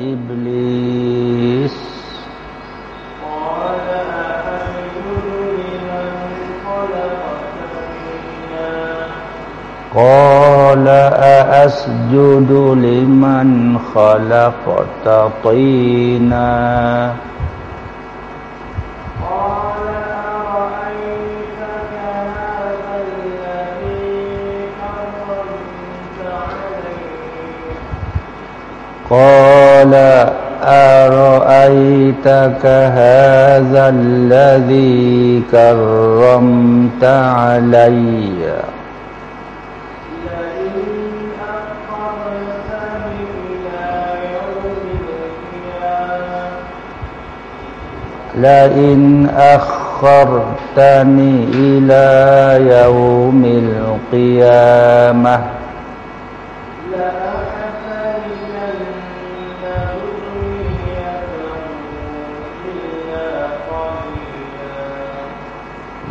إبليس. قال أأسجد لمن خلقت طينا قال أأسجد لمن خلقت طينا. قال أرأيتك هذا الذي كرمت علي؟ لئن أخرتني إلى يوم القيامة.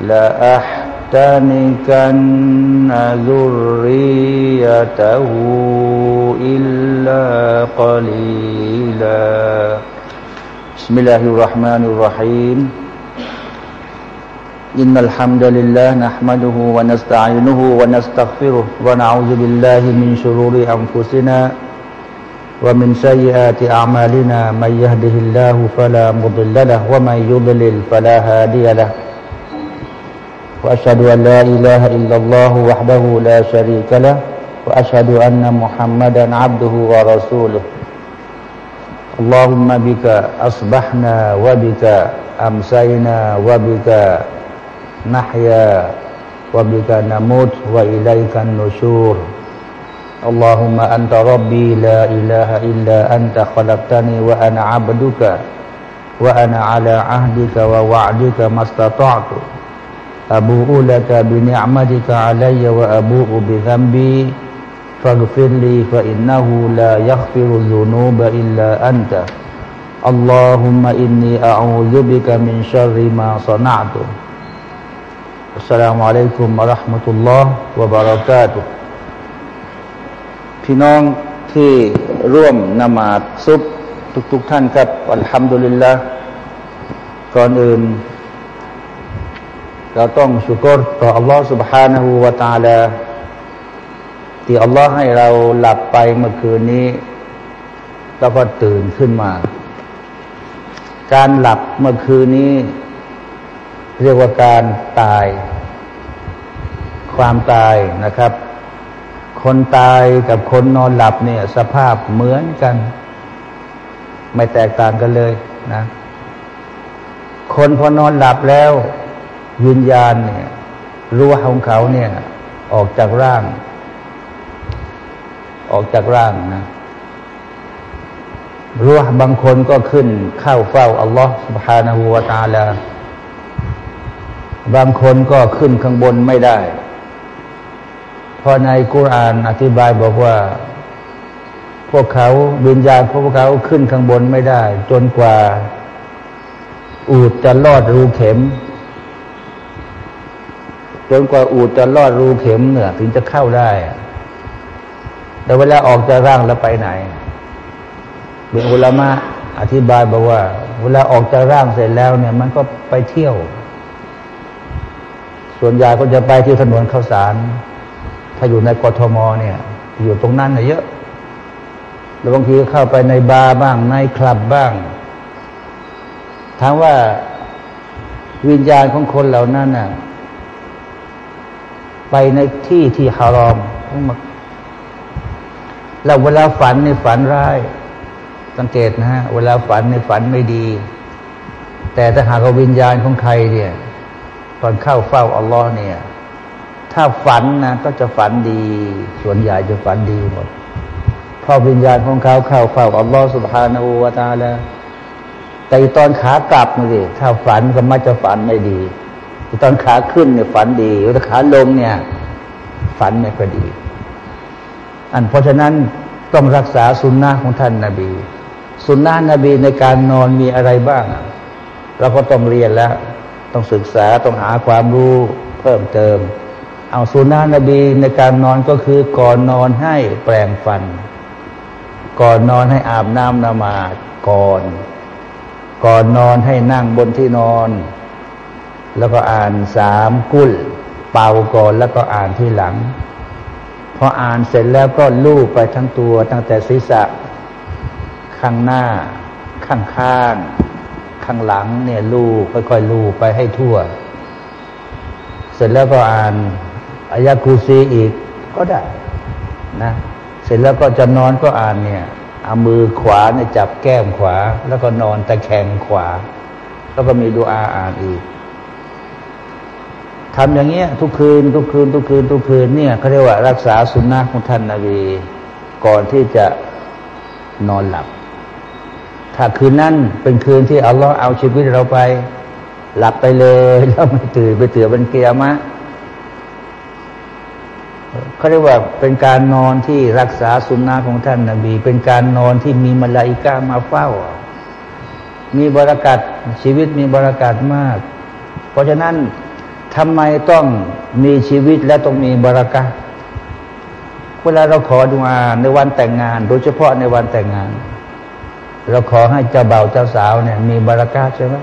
لأحتنكن ذريته إلا قليلا. بسم الله الرحمن الرحيم. إن الحمد لله نحمده ونستعينه ونستغفره ونعوذ بالله من شرور أنفسنا ومن سيئات أعمالنا. من يهده الله فلا مضل له ومن يضلل فلا هادي له. وأشهد أن لا إله إلا الله وحده لا شريك له وأشهد أن محمدا عبده ورسوله. اللهم بك أصبحنا وبك أمسينا وبك نحيا وبك نموت وإليك النشور. اللهم أنت ربي لا إله إلا أنت خلقتني وأنا عبدك وأنا على عهدك ووعدك ما استطعت. أبوء لك بنعمتك علي وأبوء بذنبي فاغفر لي فإنه لا يغفر الذنوب إلا أنت اللهم إني أعوذ بك من شر ما صنعت السلام عليكم ورحمة الله وبركاته พี่น้องที่ร่วมนมาดซุบทุกๆทท่านครับอัลฮัมดุลิลละก่อนอื่น เราต้องชุกรต่อ Allah سبحانه และ تعالى ที่ Allah ให้เราหลับไปเมื่อคืนนี้ แล้วก็ตื่นขึ้นมา การหลับเมื่อคืนนี้ เรียกว่าการตาย ความตายนะครับ คนตายกับคนนอนหลับเนี่ย สภาพเหมือนกัน ไม่แตกต่างกันเลยนะ คนพอนอนหลับแล้ว วิญญาณเนี่ยรู้ของเขาเนี่ย ออกจากร่าง ออกจากร่างนะรู้บางคนก็ขึ้นเข้าเฝ้าอัลลอฮฺ سبحانه และ تعالى บางคนก็ขึ้นข้างบนไม่ได้ เพราะในกุรานอธิบายบอกว่า พวกเขาวิญญาณพวกเขาขึ้นข้างบนไม่ได้ จนกว่า อูดจะลอดรูเข็ม จนกว่าอูดจะลอดรูเข็มเนี่ยถึงจะเข้าได้ แต่เวลาออกจากร่างแล้วไปไหนเป็นอุลามะอธิบายบอกว่า เวลาออกจากร่างเสร็จแล้วเนี่ย มันก็ไปเที่ยว ส่วนใหญ่ก็จะไปที่ถนนข้าวสาร ถ้าอยู่ในกทมเนี่ย อยู่ตรงนั้นเยอะแล้วบางทีก็เข้าไปในบาร์บ้าง ในคลับบ้างถามว่าวิญญาณของคนเหล่านั้นน่ะ ไปในที่ที่ฮารอมแล้วเวลาฝันในฝันร้าย สังเกตนะฮะเวลาฝันในฝันไม่ดี แต่ถ้าหากวิญญาณของใครเนี่ยตอนเข้าเฝ้าอัลลอฮ์เนี่ย ถ้าฝันนะก็จะฝันดี ส่วนใหญ่จะฝันดีหมดเพราะวิญญาณของเขาเข้าเฝ้าอัลลอฮ์สุบฮานาอูวาตาแล้วแต่ตอนขากลับนี่สิถ้าฝันก็มักจะฝันไม่ดี ตอนขาขึ้นเนี่ยฝันดีแต่ขาลงเนี่ย ฝันไม่ค่อยดี อันเพราะฉะนั้นต้องรักษาสุนนะของท่านนาบี สุนนะนบีในการนอนมีอะไรบ้าง เราก็ต้องเรียนแล้ว ต้องศึกษาต้องหาความรู้เพิ่มเติม เอาสุนนะนบีในการนอนก็คือก่อนนอนให้แปรงฟัน ก่อนนอนให้อาบน้ำนมาก่อน ก่อนนอนให้นั่งบนที่นอน แล้วก็อ่านสามกุลเป่าก่อนแล้วก็อ่านที่หลังพออ่านเสร็จแล้วก็ลูบไปทั้งตัวตั้งแต่ศีรษะ ข้างหน้า ข้างข้าง ข้างหลังเนี่ยลูบค่อยๆลูบไปให้ทั่ว เสร็จแล้วก็อ่านอายะคูซีอีกก็ได้นะ เสร็จแล้วก็จะนอนก็อ่านเนี่ยเอามือขวาเนี่ยจับแก้มขวา แล้วก็นอนตะแคงขวา แล้วก็มีดูอาอ่านอีก ทำอย่างเงี้ย ทุกคืน ทุกคืน ทุกคืน ทุกคืนเนี่ยเขาเรียกว่ารักษาสุนนะของท่านนาบีก่อนที่จะนอนหลับ ถ้าคืนนั้นเป็นคืนที่อัลลอฮ์เอาชีวิตเราไป หลับไปเลยแล้วไม่ตื่นไปตื่นเป็นเกียร์มะเขาเรียกว่าเป็นการนอนที่รักษาสุนนะของท่านนาบี เป็นการนอนที่มีมลาอิกามาเฝ้า มีบรากัดชีวิตมีบรากัดมาก เพราะฉะนั้น ทำไมต้องมีชีวิตและต้องมีบรากัดเวลาเราขอดุอาในวันแต่งงาน โดยเฉพาะในวันแต่งงาน เราขอให้เจ้าบ่าวเจ้าสาวเนี่ยมีบรากัดใช่ไหม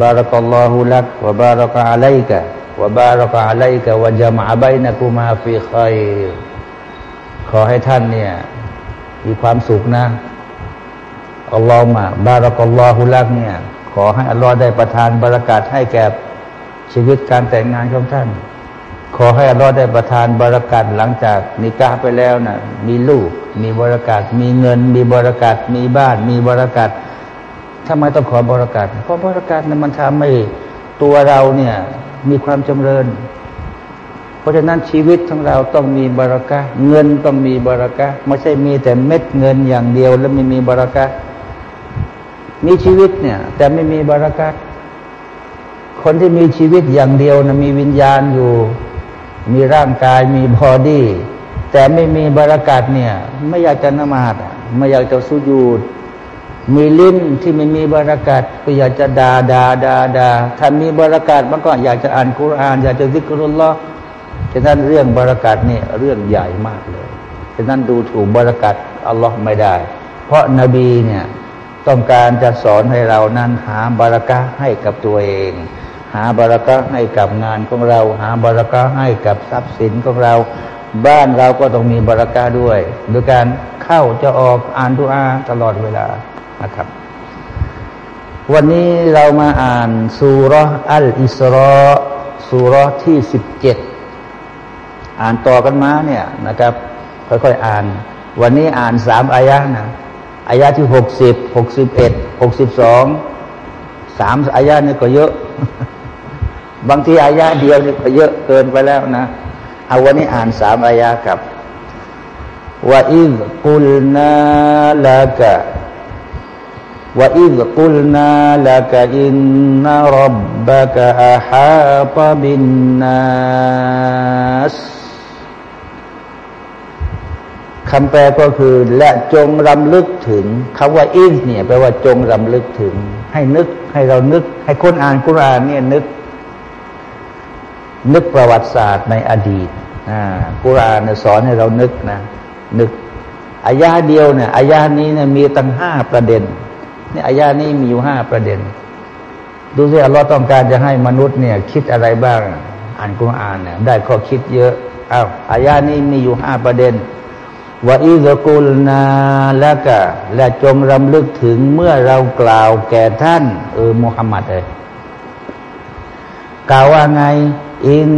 บารักัลลอฮุลักวะบารักอะลัยกะวะบารักอะลัยกะวะจามะบัยนะกุมาฟิคัยขอให้ท่านเนี่ย มีความสุขนะอัลลอฮ์มาบารักัลลอฮุลักเนี่ย ขอให้อัลลอฮ์ได้ประทานบรากัดให้แก่ ชีวิตการแต่งงานของท่าน ขอให้อัลลอฮ์ได้ประทานบรากัดหลังจากนิกาไปแล้วนะมีลูก มีบรากัดมีเงิน มีบรากัดมีบ้าน มีบรากัดทำไมต้องขอบรากัดเพราะบรากัดนั้นมันทำให้ตัวเราเนี่ย มีความจำเริญ เพราะฉะนั้นชีวิตของเราต้องมีบรากัเงินต้องมีบรากัไม่ใช่มีแต่เม็ดเงินอย่างเดียวแล้วไม่มีบรากัมีชีวิตเนี่ย แต่ไม่มีบรากั คนที่มีชีวิตอย่างเดียวนะมีวิญญาณอยู่ มีร่างกายมีบอดี้แต่ไม่มีบรากัดเนี่ย ไม่อยากจะนมาดไม่อยากจะสุญูดมีลิ้นที่ไม่มีบรากัดก็อยากจะดาดาดาดาถ้ามีบรากัดมันก็อยากจะอ่านคุราน อยากจะซิกรุลลอฮ์ฉะนั้นเรื่องบรากัดนี่ยเรื่องใหญ่มากเลยฉะนั้นดูถูกบรากัดอัลลอฮ์ไม่ได้ เพราะนบีเนี่ยต้องการจะสอนให้เรานั้นหาบารักะให้กับตัวเอง หาบารักะให้กับงานของเรา หาบารักะให้กับทรัพย์สินของเรา บ้านเราก็ต้องมีบารักะด้วยโดยการเข้าจะออกอ่านดุอาตลอดเวลานะครับ วันนี้เรามาอ่านสุรอัลอิสรอสุรที่สิบเจ็ดอ่านต่อกันมาเนี่ยนะครับ ค่อยๆอ่าน วันนี้อ่านสามอายะนะอายะที่หกสิบหกสิบเอ็ดหกสิบสองสามอายะนี่ก็เยอะ บางทีอายะเดียวนี่ก็เยอะเกินไปแล้วนะ เอาวันนี้อ่านสามอายะกับว่าอิลกุลนาละกะว่าอิลกุลนาละกะอินนารับบะกะอาฮาตบินนัสคำแปลก็คือ และจงรำลึกถึงคำว่าอินเนี่ยแปลว่าจงรำลึกถึง ให้นึกให้เรานึก ให้คนอ่านกุรานเนี่ยนึก นึกประวัติศาสตร์ในอดีตกุรานสอนให้เรานึกนะ นึกอายาเดียวเนี่ยอายานี้เนี่ยมีตั้งห้าประเด็นเนี่ยอายานี้มีอยู่ห้าประเด็น ดูสิอัลลอฮ์ต้องการจะให้มนุษย์เนี่ย คิดอะไรบ้าง อ่านกุรานเนี่ยได้ข้อคิดเยอะอ้าวอายานี้มีอยู่ห้าประเด็นว่าอิสกุลนาและกะและจงรำลึกถึงเมื่อเรากล่าวแก่ท่าน เออมุฮัมมัดเลย กล่าวว่าไงอิน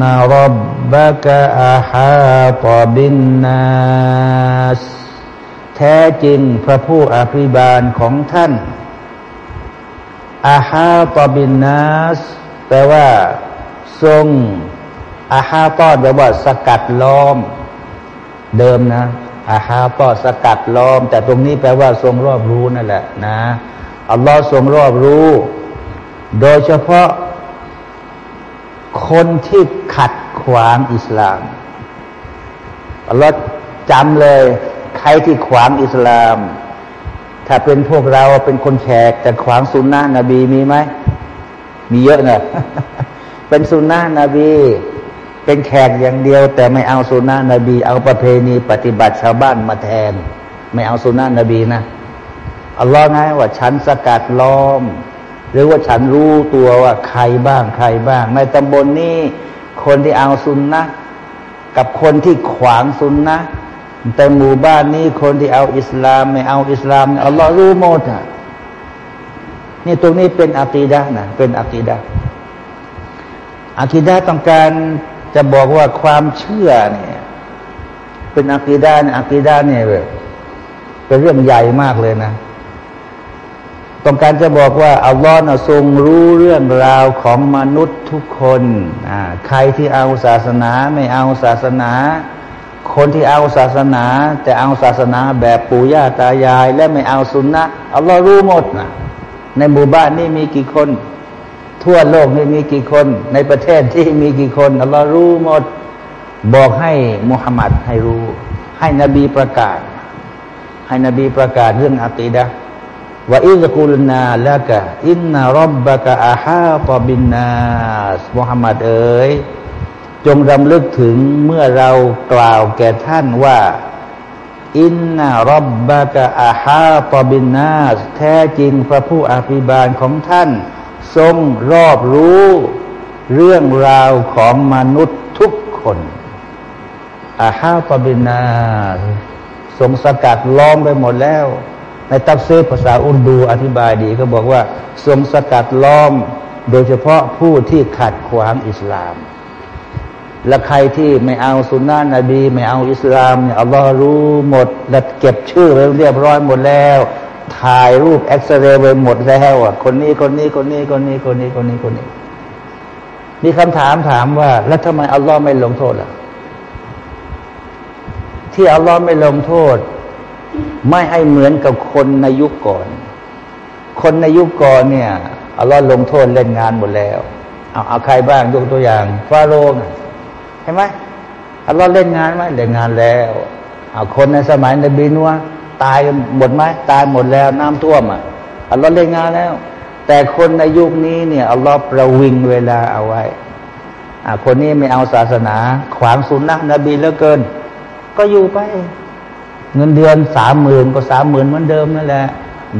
นารับบะกะอาฮาตบินนัสแท้จริงพระผู้อภิบาลของท่านอาฮาตบินนัสแปลว่า ทรงอาฮาตอแปลว่าสกัดล้อม เดิมนะอาฮาก็สกัดล้อม แต่ตรงนี้แปลว่าทรงรอบรู้นั่นแหละนะอัลลอฮ์ทรงรอบรู้ โดยเฉพาะ คนที่ขัดขวางอิสลามอัลลอฮ์จำเลย ใครที่ขวางอิสลาม ถ้าเป็นพวกเราเป็นคนแขกแต่ขวางสุนนะนบีมีไหม มีเยอะนะเป็นสุนนะนบี เป็นแขกอย่างเดียว แต่ไม่เอาสุนนะนบี เอาประเพณีปฏิบัติชาวบ้านมาแทน ไม่เอาสุนนะนบีนะอัลลอฮ์ไงว่าฉันสกัดล้อม หรือว่าฉันรู้ตัวว่าใครบ้างใครบ้าง ในตำบลนนี้คนที่เอาสุนนะกับคนที่ขวางสุนนะแต่หมู่บ้านนี้คนที่เอาอิสลามไม่เอาอิสลามอัลลอฮ์รู้หมดอะนี่ตรงนี้เป็นอะกีดะนะเป็นอะกีดะอะกีดะต้องการจะบอกว่าความเชื่อเนี่ย เป็นอะกีดะเนี่ยอะกีดะเนี่ยแบบเป็นเรื่องใหญ่มากเลยนะ ต้องการจะบอกว่าอัลลอฮ์นะทรงรู้เรื่องราวของมนุษย์ทุกคนใครที่เอาศาสนาไม่เอาศาสนา คนที่เอาศาสนา แต่เอาศาสนาแบบปู่ย่าตายาย และไม่เอาสุนนะอัลลอฮ์รู้หมดนะในหมู่บ้านนี่มีกี่คน ทั่วโลกนี่มีกี่คน ในประเทศที่มีกี่คนอัลลอฮ์รู้หมด บอกให้มุฮัมมัดให้รู้ ให้นบีประกาศ ให้นบีประกาศเรื่องอัตีดะ ว่าอิสกุลนาละกะอินนารบบะกะอาฮาตบินนาสมุฮัมมัดเอ๋ยจงรำลึกถึงเมื่อเรากล่าวแก่ท่านว่า อินนารบบะกะอาฮาตบินนาสแท้จริงพระผู้อภิบาลของท่าน ทรงรอบรู้ เรื่องราวของมนุษย์ทุกคนอาฮาตบินนา ทรงสกัดล้อมไปหมดแล้ว ในตัฟซีภาษาอุรดูอธิบายดีก็บอกว่า ทรงสกัดล้อม โดยเฉพาะผู้ที่ขัดขวางอิสลาม และใครที่ไม่เอาสุนนะนบี ไม่เอาอิสลามเนี่ยอัลลอฮ์รู้หมดและเก็บชื่อไว้เรียบร้อยหมดแล้ว ถ่ายรูปเอ็กซเรย์ไว้หมดแล้วอะคนนี้คนนี้คนนี้คนนี้คนนี้คนนี้คนนี้ มีคำถามถามว่า แล้วทำไมอัลลอฮ์ไม่ลงโทษล่ะที่อัลลอฮ์ไม่ลงโทษ ไม่ให้เหมือนกับคนในยุคก่อน คนในยุคก่อนเนี่ยอัลลอฮ์ลงโทษเล่นงานหมดแล้ว เอาเอาใครบ้างยกตัวอย่างฟาโรห์เห็นไหมอัลลอฮ์เล่นงานไหมเล่นงานแล้วเอาคนในสมัยนบีนัวตายหมดไหมตายหมดแล้วน้ำท่วมอะอัลลอฮ์เล่นงานแล้ว แต่คนในยุคนี้เนี่ยอัลลอฮ์ประวิงเวลาเอาไว้อ่าคนนี้ไม่เอาศาสนา ขวางสุนนะนบีเหลือเกิน ก็อยู่ไป เงินเดือนสามหมื่นก็สามหมื่นเหมือนเดิมนั่นแหละ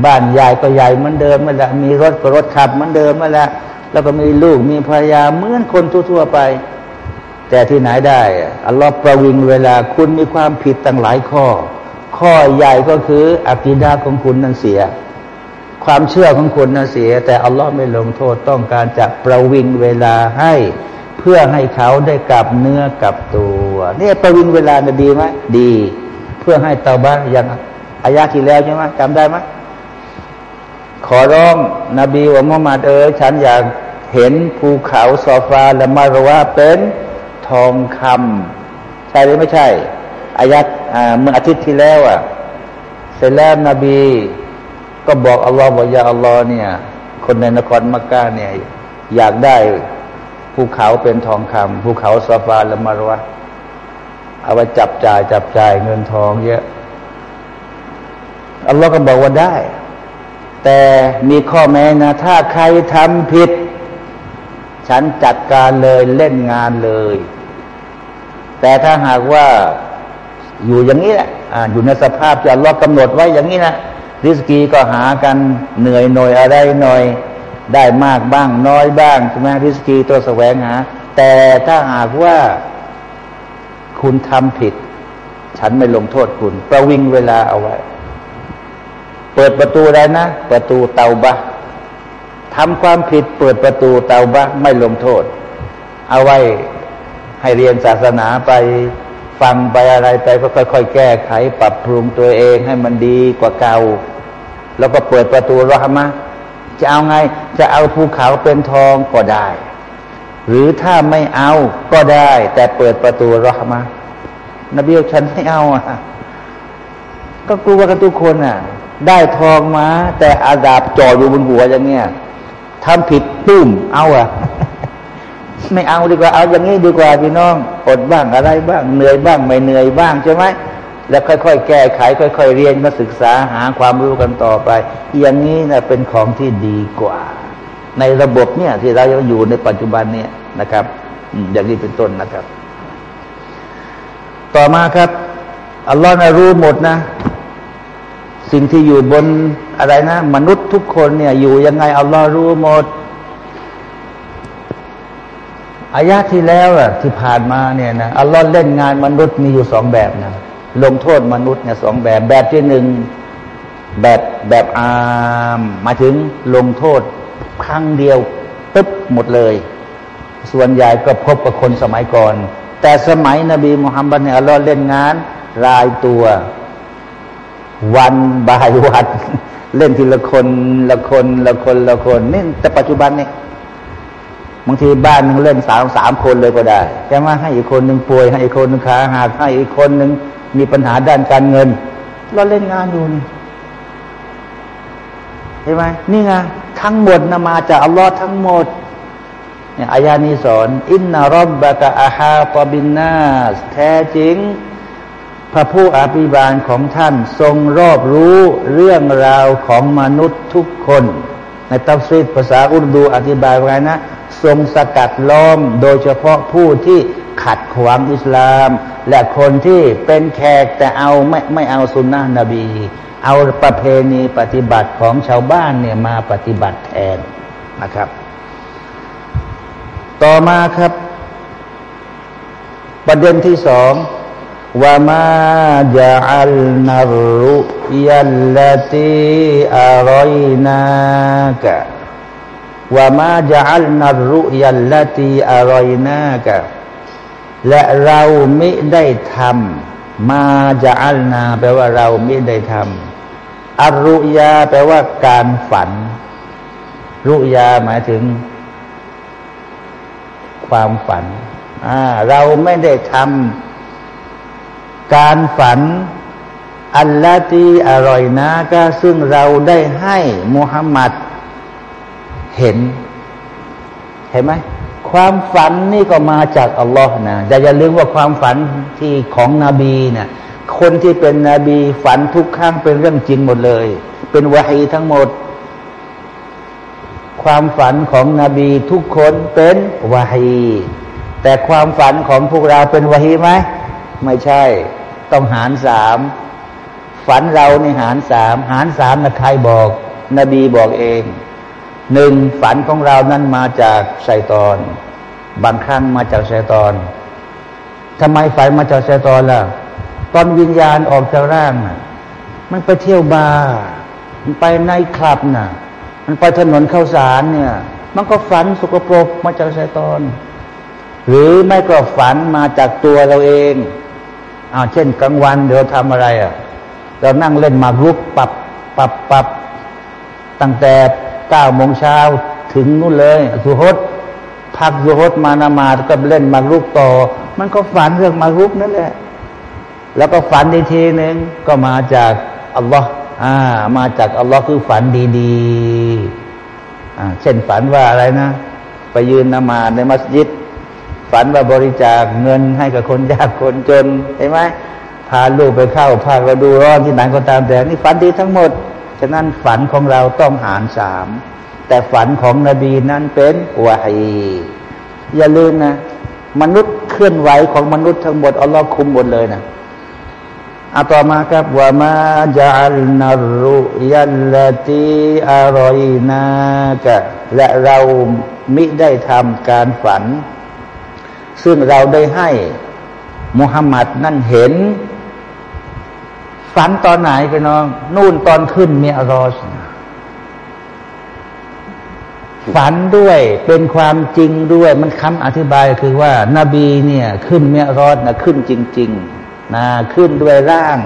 บ้านใหญ่ก็ใหญ่เหมือนเดิมนั่นแหละ มีรถก็รถขับเหมือนเดิมนั่นแหละ แล้วก็มีลูกมีภรรยาเหมือนคนทั่วๆไป แต่ที่ไหนได้อัลลอฮ์ประวิงเวลาคุณมีความผิดตั้งหลายข้อ ข้อใหญ่ก็คืออักีดาของคุณนั้นเสีย ความเชื่อของคุณนั้นเสีย แต่อัลลอฮ์ไม่ลงโทษต้องการจะประวิงเวลาให้เพื่อให้เขาได้กลับเนื้อกลับตัว เนี่ยประวิงเวลานะดีไหมดี พื่อให้เตาบ้านอย่างอายาที่แล้วใช่ไหมจำได้ไหมขอร้องนบีว่ามุฮัมมัดเอ๋ยฉันอยากเห็นภูเขาซอฟาและมารวาเป็นทองคำใช่หรือไม่ใช่อายัดเมื่ออาทิตย์ที่แล้วอะเสร็จแล้วนบี ก็บอกอัลลอฮ์บอกยาอัลลอฮ์เนี่ย คนในนครมักกะเนี่ย อยากได้ภูเขาเป็นทองคำภูเขาซาฟาและมารวะ เอาไว้จับจ่ายจับจ่ายเงินทองเยอะอัลลอฮ์ก็บอกว่าได้ แต่มีข้อแม้นะ ถ้าใครทำผิด ฉันจัดการเลยเล่นงานเลย แต่ถ้าหากว่าอยู่อย่างนี้แหละออยู่ในสภาพที่อัลลอฮ์กำหนดไว้อย่างนี้นะริสกีก็หากันเหนื่อยหน่อยอะไรหน่อย ได้มากบ้างน้อยบ้างใช่ไหมริสกีตัวแสวงหา แต่ถ้าหากว่า คุณทำผิด ฉันไม่ลงโทษคุณ ประวิงเวลาเอาไว้ เปิดประตูได้นะ ประตูเตาบะทำความผิด เปิดประตูเตาบะไม่ลงโทษ เอาไว้ให้เรียนศาสนาไปฟังไปอะไรไปก็ค่อยๆแก้ไข ปรับปรุงตัวเองให้มันดีกว่าเก่า แล้วก็เปิดประตูรหมะจะเอาไง จะเอาภูเขาเป็นทองก็ได้ หรือถ้าไม่เอาก็ได้ แต่เปิดประตูรหมะนบีฉันไม่เอาอะก็กลัวกันทุกคนอะ ได้ทองมา แต่อาดาบจ่ออยู่บนหัวอย่างเงี้ยทำผิดตุ้มเอาอะ ไม่เอาดีกว่าเอาอย่างนี้ดีกว่าพี่น้องอดบ้างอะไรบ้างเหนื่อยบ้างไม่เหนื่อยบ้างใช่ไหมแล้วค่อยๆแก้ไขค่อย ๆ เรียนมาศึกษาหาความรู้กันต่อไป อย่างนี้นะเป็นของที่ดีกว่า ในระบบเนี่ยที่เราอยู่ในปัจจุบันเนี่ยนะครับอย่างนี้เป็นต้นนะครับ ต่อมาครับอัลลอฮ์นะรู้หมดนะ สิ่งที่อยู่บนอะไรนะ มนุษย์ทุกคนเนี่ย อยู่ยังไงอัลลอฮ์รู้หมดอายะที่แล้วอะที่ผ่านมาเนี่ยนะอัลลอฮ์เล่นงานมนุษย์มีอยู่สองแบบนะลงโทษมนุษย์เนี่ยสองแบบ แบบที่หนึ่งแบบแบบอามมาถึงลงโทษ ครั้งเดียวปึ๊บหมดเลย ส่วนใหญ่ก็พบกับคนสมัยก่อน แต่สมัยนบีมุฮัมมัดเนี่ยอัลลอฮ์เล่นงาน รายตัว วันบายวัน เล่นทีละคนละคนละคนละคนนี่แต่ปัจจุบันเนี่ยบางทีบ้านนึงเล่นสามสามคนเลยก็ได้ใช่ไหมให้อีกคนหนึ่งป่วย ให้อีกคนหนึ่งขาหักให้อีกคนหนึ่งมีปัญหาด้านการเงิน เราเล่นงานอยู่นี่ เห็นไหมนี่ไงทั้งหมดนมาจากอัลลอฮ์ทั้งหมดเนี่ยอายานี้สอน อินนารบบะกะอาฮาตบินนาสแท้จริง พระผู้อภิบาลของท่านทรงรอบรู้เรื่องราวของมนุษย์ทุกคน ในตัฟซีดภาษาอุรดูอธิบายว่าไงนะ ทรงสกัดล้อมโดยเฉพาะผู้ที่ขัดขวางอิสลาม และคนที่เป็นแขกแต่เอาไม่ไม่เอาสุนนะนบี เอาประเพณีปฏิบัติของชาวบ้านเนี่ยมาปฏิบัติแทนนะครับ ต่อมาครับ ประเด็นที่สองว่ามาจะอัลนารุยัลลตีอารอยนากะว่ามาจะอัลนารุยัลลตีอารอยนากะและเราไม่ได้ทำมาจะอัลนาแปลว่าเราไม่ได้ทำ อารุยาแปลว่าการฝัน รุยาหมายถึง ความฝันเราไม่ได้ทำการฝัน อัลลอตีอร่อยนะก็ซึ่งเราได้ให้มุฮัมมัดเห็น เห็นไหมความฝันนี่ก็มาจากอัลลอฮ์นะแต่อย่าลืมว่าความฝันที่ของนบีเนะี่ย คนที่เป็นนบีฝันทุกครั้งเป็นเรื่องจริงหมดเลย เป็นวาฮีทั้งหมด ความฝันของนบีทุกคนเป็นวาฮีแต่ความฝันของพวกเราเป็นวาฮีไหมไม่ใช่ ต้องหารสามฝันเราในหารสามหารสามนะใครบอก นบีบอกเองหนึ่งฝันของเรานั้นมาจากไซตอน บางครั้งมาจากไซตอนทำไมฝันมาจากไซตอนล่ะ ตอนวิญญาณออกจากร่างมันไปเที่ยวบาร์มันไปในคลับน่ะ มันไปถนนเข้าสารเนี่ย มันก็ฝันสกปรกมาจากไซตอน หรือไม่ก็ฝันมาจากตัวเราเองเอาเช่นกลางวันเดี๋ยวทำอะไรอะ เรานั่งเล่นมารุกปรับปรับปรับตั้งแต่เก้าโมงเช้าถึงนู่นเลยสุฮดพักสุฮดมานามาก็เล่นมารุกต่อ มันก็ฝันเรื่องมารุกนั่นแหละ แล้วก็ฝันอีกทีหนึ่งก็มาจากอัลลอฮ์อ่า มาจากอัลลอฮ์คือฝันดีๆอ่าเช่นฝันว่าอะไรนะ ไปยืนนมาในมัสยิด ฝันว่าบริจาคเงินให้กับคนยากคนจนเห็นไหมพาลูกไปเข้าภาคฤดูร้อนที่ไหนก็ตามแต่นี่ฝันดีทั้งหมด ฉะนั้นฝันของเราต้องหารสามแต่ฝันของนบีนั้นเป็นวาฮีอย่าลืมนะ มนุษย์เคลื่อนไหวของมนุษย์ทั้งหมดอัลลอฮ์คุมหมดเลยนะ อาต่อมาครับว่ามาจัลนารุยัลลตีอารอยนากะและเรามิได้ทำการฝัน ซึ่งเราได้ให้มุฮัมมัดนั่นเห็น ฝันตอนไหนไปน้อง นู่นตอนขึ้นเมียรอสฝันด้วยเป็นความจริงด้วยมันคำอธิบายคือว่านาบีเนี่ย ขึ้นเมียรอดนะขึ้นจริง ๆ นะขึ้นด้วยร่าง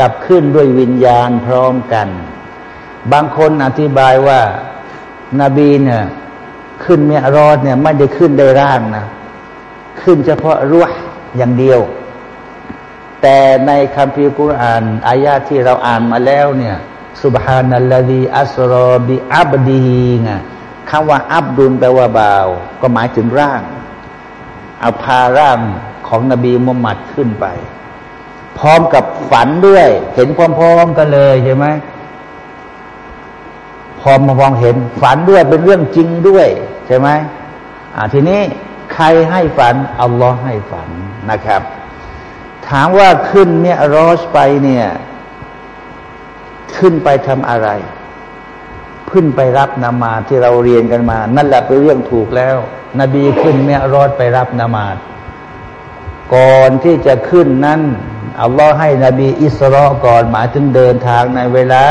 กับขึ้นด้วยวิญญาณพร้อมกัน บางคนอธิบายว่านาบีเนี่ยขึ้นเมียรอดเนี่ยไม่ได้ขึ้นด้วยร่างนะขึ้นเฉพาะรู้อย่างเดียว แต่ในคัมภีร์กุรอานอายาที่เราอ่านมาแล้วเนี่ยสุบฮานัลลดีอัสรอบิอับดีไงคำว่าอับดุลแปลว่าบ่าวก็หมายถึงร่างเอาพาร่างของนบีมุฮัมมัดขึ้นไป พร้อมกับฝันด้วย เห็นพร้อมๆกันเลยใช่ไหมพอมามองเห็นฝันด้วยเป็นเรื่องจริงด้วย ใช่ไหมอ่าทีนี้ใครให้ฝันอัลลอฮ์ให้ฝันนะครับ ถามว่าขึ้นเนี่ยรอสไปเนี่ย ขึ้นไปทำอะไร ขึ้นไปรับนามาที่เราเรียนกันมา นั่นแหละเป็นเรื่องถูกแล้ว นบีขึ้นเมียรอดไปรับนามาก่อนที่จะขึ้นนั้น อัลลอฮ์ให้นบีอิสราก่อนหมายถึงเดินทางในเวลา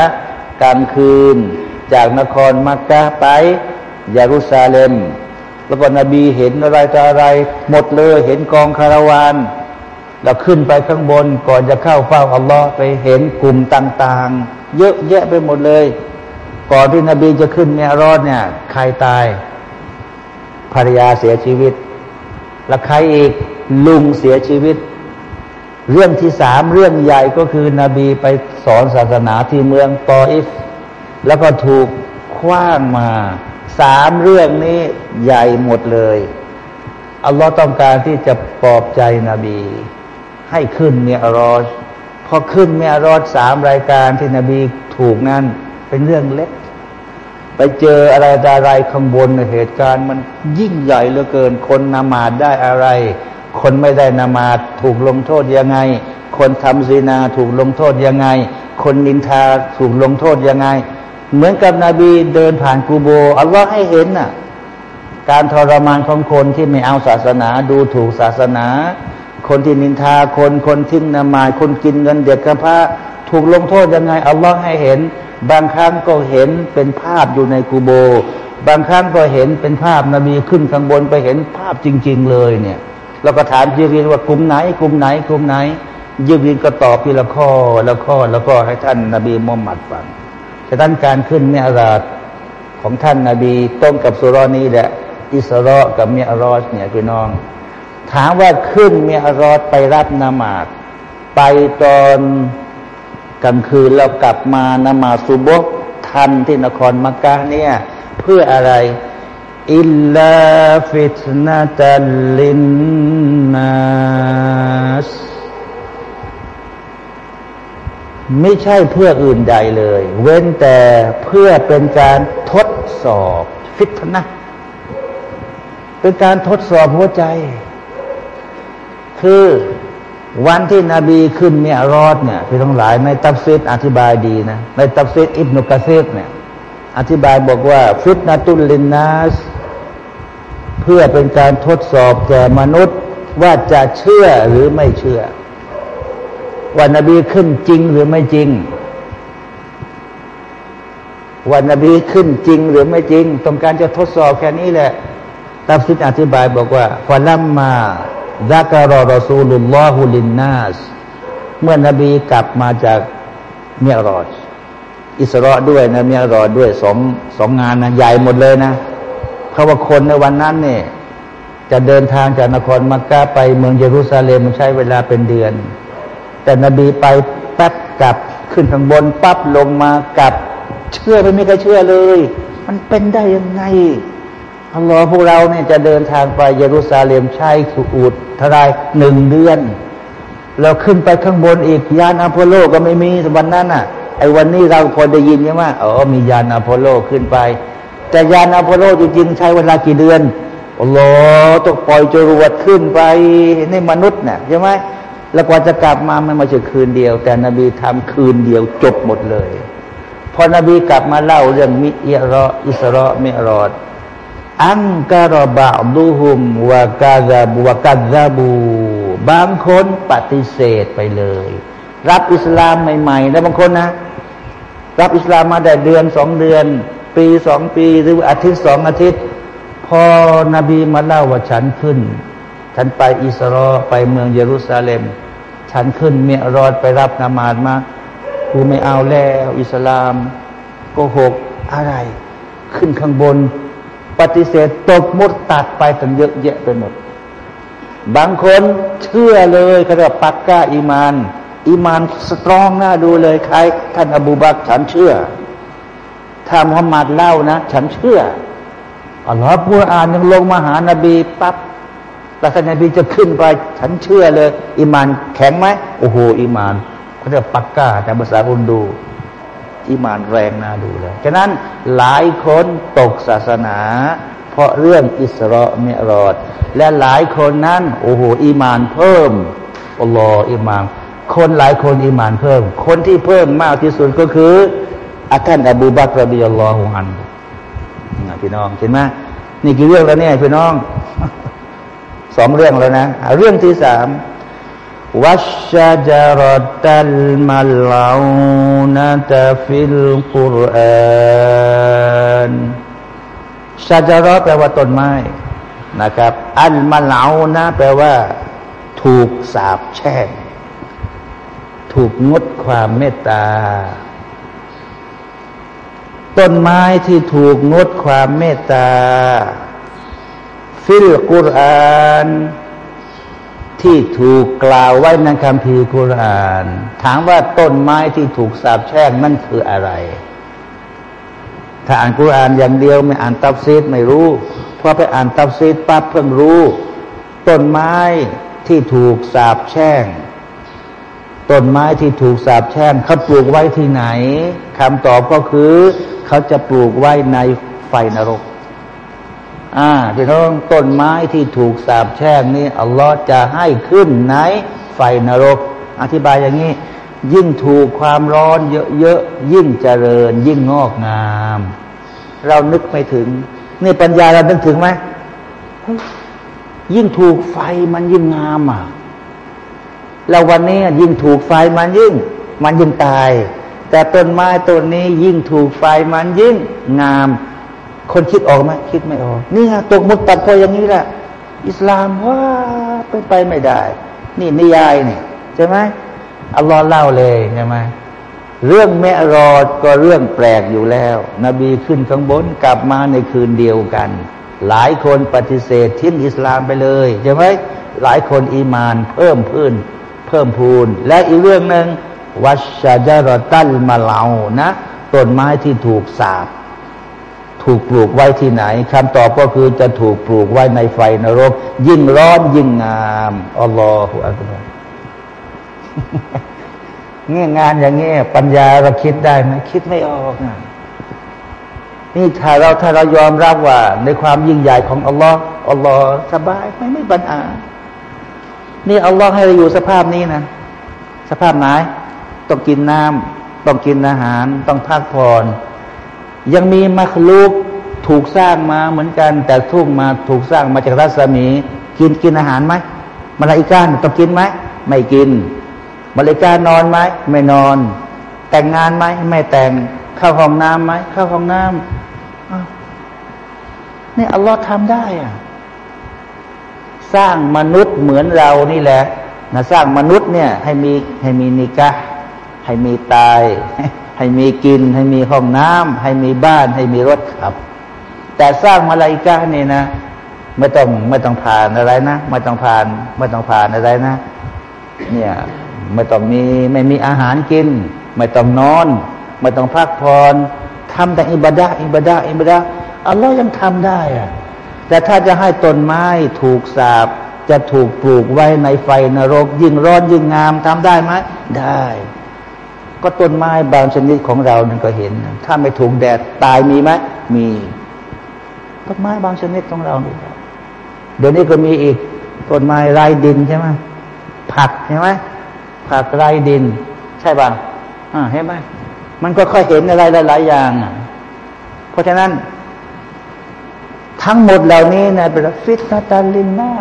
กลางคืน จากนครมักกะไปยารุซาเล็มแล้วก็นบีเห็นอะไรจะอะไร หมดเลยเห็นกองคาราวานเราขึ้นไปข้างบนก่อนจะเข้าเฝ้าอัลลอฮ์ไปเห็นกลุ่มต่างๆ เยอะแยะไปหมดเลย ก่อนที่นบีจะขึ้นเมียรอดเนี่ย ใครตาย ภรรยาเสียชีวิต แล้วใครอีกลุงเสียชีวิต เรื่องที่สามเรื่องใหญ่ก็คือนบีไปสอนศาสนาที่เมืองตออิฟ แล้วก็ถูกคว้างมาสามเรื่องนี้ใหญ่หมดเลยอัลลอฮ์ต้องการที่จะปลอบใจนบี ให้ขึ้นเมียรอดพอขึ้นเมียรอดสามรายการที่นบีถูกนั้นเป็นเรื่องเล็ก ไปเจออะไรอะไรข้างบนเหตุการณ์ มันยิ่งใหญ่เหลือเกินคนนามาดได้อะไร คนไม่ได้นามาถูกลงโทษยังไง คนทำซีนาถูกลงโทษยังไง คนนินทาถูกลงโทษยังไง เหมือนกับนบีเดินผ่านกูโบอัลลอฮ์ให้เห็นน่ะการทรมานของคนที่ไม่เอาศาสนาดูถูกศาสนา คนที่นินทาคนคนทิ้งนามาคนกินเงินเด็กกระพระถูกลงโทษยังไงอัลลอฮ์ให้เห็น บางครั้งก็เห็นเป็นภาพอยู่ในกูโบ บางครั้งก็เห็นเป็นภาพนบีขึ้นข้างบนไปเห็นภาพจริง ๆ เลยเนี่ย เราก็ถามยิรินว่ากลุ่มไหน กลุ่มไหน กลุ่มไหนยิรินก็ตอบทีละข้อละข้อแล้วก็ให้ท่านนาบีมุฮัมมัดฟังฉะนั้นการขึ้นเมียราดของท่านนาบีต้งกับสุรนี้แหละอิสระกับเมียรอสเนี่ยพี่น้อง ถามว่าขึ้นเมียรอสไปรับนามาดไปตอนกลางคืนแล้วกลับมานมาสุบกทันที่นครมักกะเนี่ยเพื่ออะไร อิลลาฟิตนาตัลลินนัสไม่ใช่เพื่ออื่นใดเลย เว้นแต่เพื่อเป็นการทดสอบฟิตนะเป็นการทดสอบหัวใจ คือวันที่นบีขึ้นเนี่ยรอดเนี่ยพี่ทั้งหลายในตัฟซิดอธิบายดีนะในตัฟซิดอิบนุกะซีดเนี่ยอธิบายบอกว่า ฟิตนาตุลลินนัส เพื่อเป็นการทดสอบแก่มนุษย์ว่าจะเชื่อหรือไม่เชื่อ ว่านบีขึ้นจริงหรือไม่จริง ว่านบีขึ้นจริงหรือไม่จริง ต้องการจะทดสอบแค่นี้แหละตัฟซิดอธิบายบอกว่าฟาลัมมาดะการอรอซูลุลลอฮุลินนาส เมื่อนบีกลับมาจากเมียรอดอิสระด้วยนะเมียรอดด้วยสองสองงานนะใหญ่หมดเลยนะ เพราว่าคนในวันนั้นเนี่ยจะเดินทางจากนครมักกะไปเมืองเยรูซาเล็มใช้เวลาเป็นเดือน แต่นบีไปแป๊บกลับขึ้นข้างบนปั๊บลงมากลับ เชื่อไม่มีใครเชื่อเลย มันเป็นได้ยังไงอัลลอฮ์พวกเราเนี่ยจะเดินทางไปเยรูซาเล็มใช้สุอูดทรายหนึ่งเดือน เราขึ้นไปข้างบนอีกยานอพอลโลก็ไม่มีวันนั้นอะไอ้วันนี้เราพอได้ยินใช่ไหมอ๋อมียานอพอลโลขึ้นไป แต่ยานอพอลโลจริงๆใช้เวลากี่เดือนโอัลลอต้องปล่อยจรวดขึ้นไปในมนุษย์เนี่ยใช่ไหมแล้วกว่าจะกลับมาไม่มาเฉคืนเดียว แต่นบีทำคืนเดียวจบหมดเลย พอนบีกลับมาเล่าเรื่องมิเอรออิสระมิรอดอังการบาดูฮุมวากาซาบูวากาซาบู บางคนปฏิเสธไปเลย รับอิสลามใหม่ๆ แล้วบางคนนะ รับอิสลามมาแต่เดือนสองเดือน ปีสองปีหรืออาทิตย์สองอาทิตย์ พอนบีมาเล่าว่าฉันขึ้น ฉันไปอิสราไปเมืองเยรูซาเล็ม ฉันขึ้นเมียรอดไปรับนามาดมากูไม่เอาแล้ว อิสลามโกหกอะไร ขึ้นข้างบน ปฏิเสธตกมุดตัดไปตั้งเยอะแยะไปหมด บางคนเชื่อเลยเขาเรียกปักก้าอีมาน อีมานสตรองหน่าดูเลยใครท่านอบูบักฉันเชื่อ ถ้ามุฮัมมัดเล่านะ ฉันเชื่ออัลลอฮ์พูดอ่านยังลงมาหานบีปับ๊บแล้วท่านนบีจะขึ้นไป ฉันเชื่อเลย อิมานแข็งไหมโอ้โหอิมานเขาจะปักกาแต่ภาษาอูรดูอิมานแรงน่าดูเลยฉะนั้นหลายคนตกศาสนา เพราะเรื่องอิสรออ์เมี๊ยะรอจ และหลายคนนั้น โอ้โหอิมานเพิ่มอัลลอฮ์อิมานคนหลายคนอิมานเพิ่ม คนที่เพิ่มมากที่สุดก็คือ อาท่านอบูบักرضي الله عنهพี่น้องเห็นไหมนี่กี่เรื่องแล้วเนี่ยพี่น้องสองเรื่องแล้วนะเรื่องที่สามวัชจารตัลมาลานะตฟิลกุรอานชาจารแปลว่าต้นไม้นะครับ อัลมาลานะแปลว่า ถูกสาบแช่ง ถูกงดความเมตตา ต้นไม้ที่ถูกงดความเมตตา ฟิลกุรอานที่ถูกกล่าวไว้ในคำพีกุรอาน ถามว่าต้นไม้ที่ถูกสาบแช่งนั่นคืออะไร ถ้าอ่านกุรอานอย่างเดียวไม่อ่านตับซีดไม่รู้พอไปอ่านตับซีดปั๊บเพิ่งรู้ ต้นไม้ที่ถูกสาบแช่ง ต้นไม้ที่ถูกสาบแช่งเขาปลูกไว้ที่ไหนคำตอบก็คือเขาจะปลูกไว้ในไฟนรก อ่าพี่น้องต้นไม้ที่ถูกสาบแช่งนี่อัลลอฮ์จะให้ขึ้นในไฟนรก อธิบายอย่างนี้ ยิ่งถูกความร้อนเยอะๆยิ่งเจริญ ยิ่งงอกงาม เรานึกไม่ถึง นี่ปัญญาเรานึกถึงไหมยิ่งถูกไฟมันยิ่งงามอะ แล้ววันนี้ยิ่งถูกไฟมันยิ่ง มันยิ่งตาย แต่ต้นไม้ต้นนี้ยิ่งถูกไฟมันยิ่งงาม คนคิดออกไหมคิดไม่ออก นี่ฮะตกมุดตัดพออย่างนี้แหละอิสลามว่าเป็นไปไม่ได้ นี่นิยายเนี่ยใช่ไหมอัลลอฮ์เล่าเลยใช่ไหมเรื่องแม่รอดก็เรื่องแปลกอยู่แล้ว นบีขึ้นข้างบนกลับมาในคืนเดียวกัน หลายคนปฏิเสธทิ้งอิสลามไปเลยใช่ไหมหลายคนอีมานเพิ่มพื้น เพิ่มพูน และอีกเรื่องหนึ่งวัชจารตัลมาเหลานะต้นไม้ที่ถูกสาบถูกปลูกไว้ที่ไหนคำตอบก็คือจะถูกปลูกไว้ในไฟนรก ยิ่งร้อนยิ่งงามอัลลอฮฺอัลลอฮฺเงี้ยงานอย่างเงี้ยปัญญาเราคิดได้ไหมคิดไม่ออกนะนี่ถ้าเราถ้าเรายอมรับว่า ในความยิ่งใหญ่ของอัลลอฮ์อัลลอฮ์สบายไม่ไม่ปัญหา นี่อัลลอฮ์ให้เราอยู่สภาพนี้นะ สภาพไหน ต้องกินน้ำต้องกินอาหาร ต้องพักผ่อน ยังมีมัคลูกถูกสร้างมาเหมือนกัน แต่ทุกมาถูกสร้างมาจากรัศมี กินกินอาหารไหมมาลาอิกาต้องกินไหมไม่กินมาลาอิกานอนไหมไม่นอน แต่งงานไหมไม่แต่งเข้าห้องน้ำไหมเข้าห้องน้ำนี่อัลลอฮ์ทำได้อะ สร้างมนุษย์เหมือนเรานี่แหละนะสร้างมนุษย์เนี่ยให้มีให้มีนิกะให้มีตาย ให้มีกิน ให้มีห้องน้ำให้มีบ้าน ให้มีรถขับ แต่สร้างมาลายกาเนี่ยนะ ไม่ต้องไม่ต้องผ่านอะไรนะไม่ต้องผ่านไม่ต้องผ่านอะไรนะ เนี่ยไม่ต้องมีไม่มีอาหารกิน ไม่ต้องนอน ไม่ต้องพักผ่อนทำแต่อิบาดะอิบาดะอิบาดะอัลลอฮ์ยังทำได้อะ แต่ถ้าจะให้ต้นไม้ถูกสาบ จะถูกปลูกไว้ในไฟนรก ยิ่งร้อนยิ่งงามทำได้ไหมได้ ก็ต้นไม้บางชนิดของเรานั่นก็เห็น ถ้าไม่ถูกแดดตายมีไหมมีต้นไม้บางชนิดของเราเดี๋ยวนี้ก็มีอีกต้นไม้ไร้ดินใช่ไหมผักใช่ไหมผักไร้ดิน ใช่ป่ะอ่าเห็นไหมมันก็ค่อยเห็นอะไรหลาย ๆ อย่าง เพราะฉะนั้น ทั้งหมดเหล่านี้นะเป็นฟิตนาตาลินนา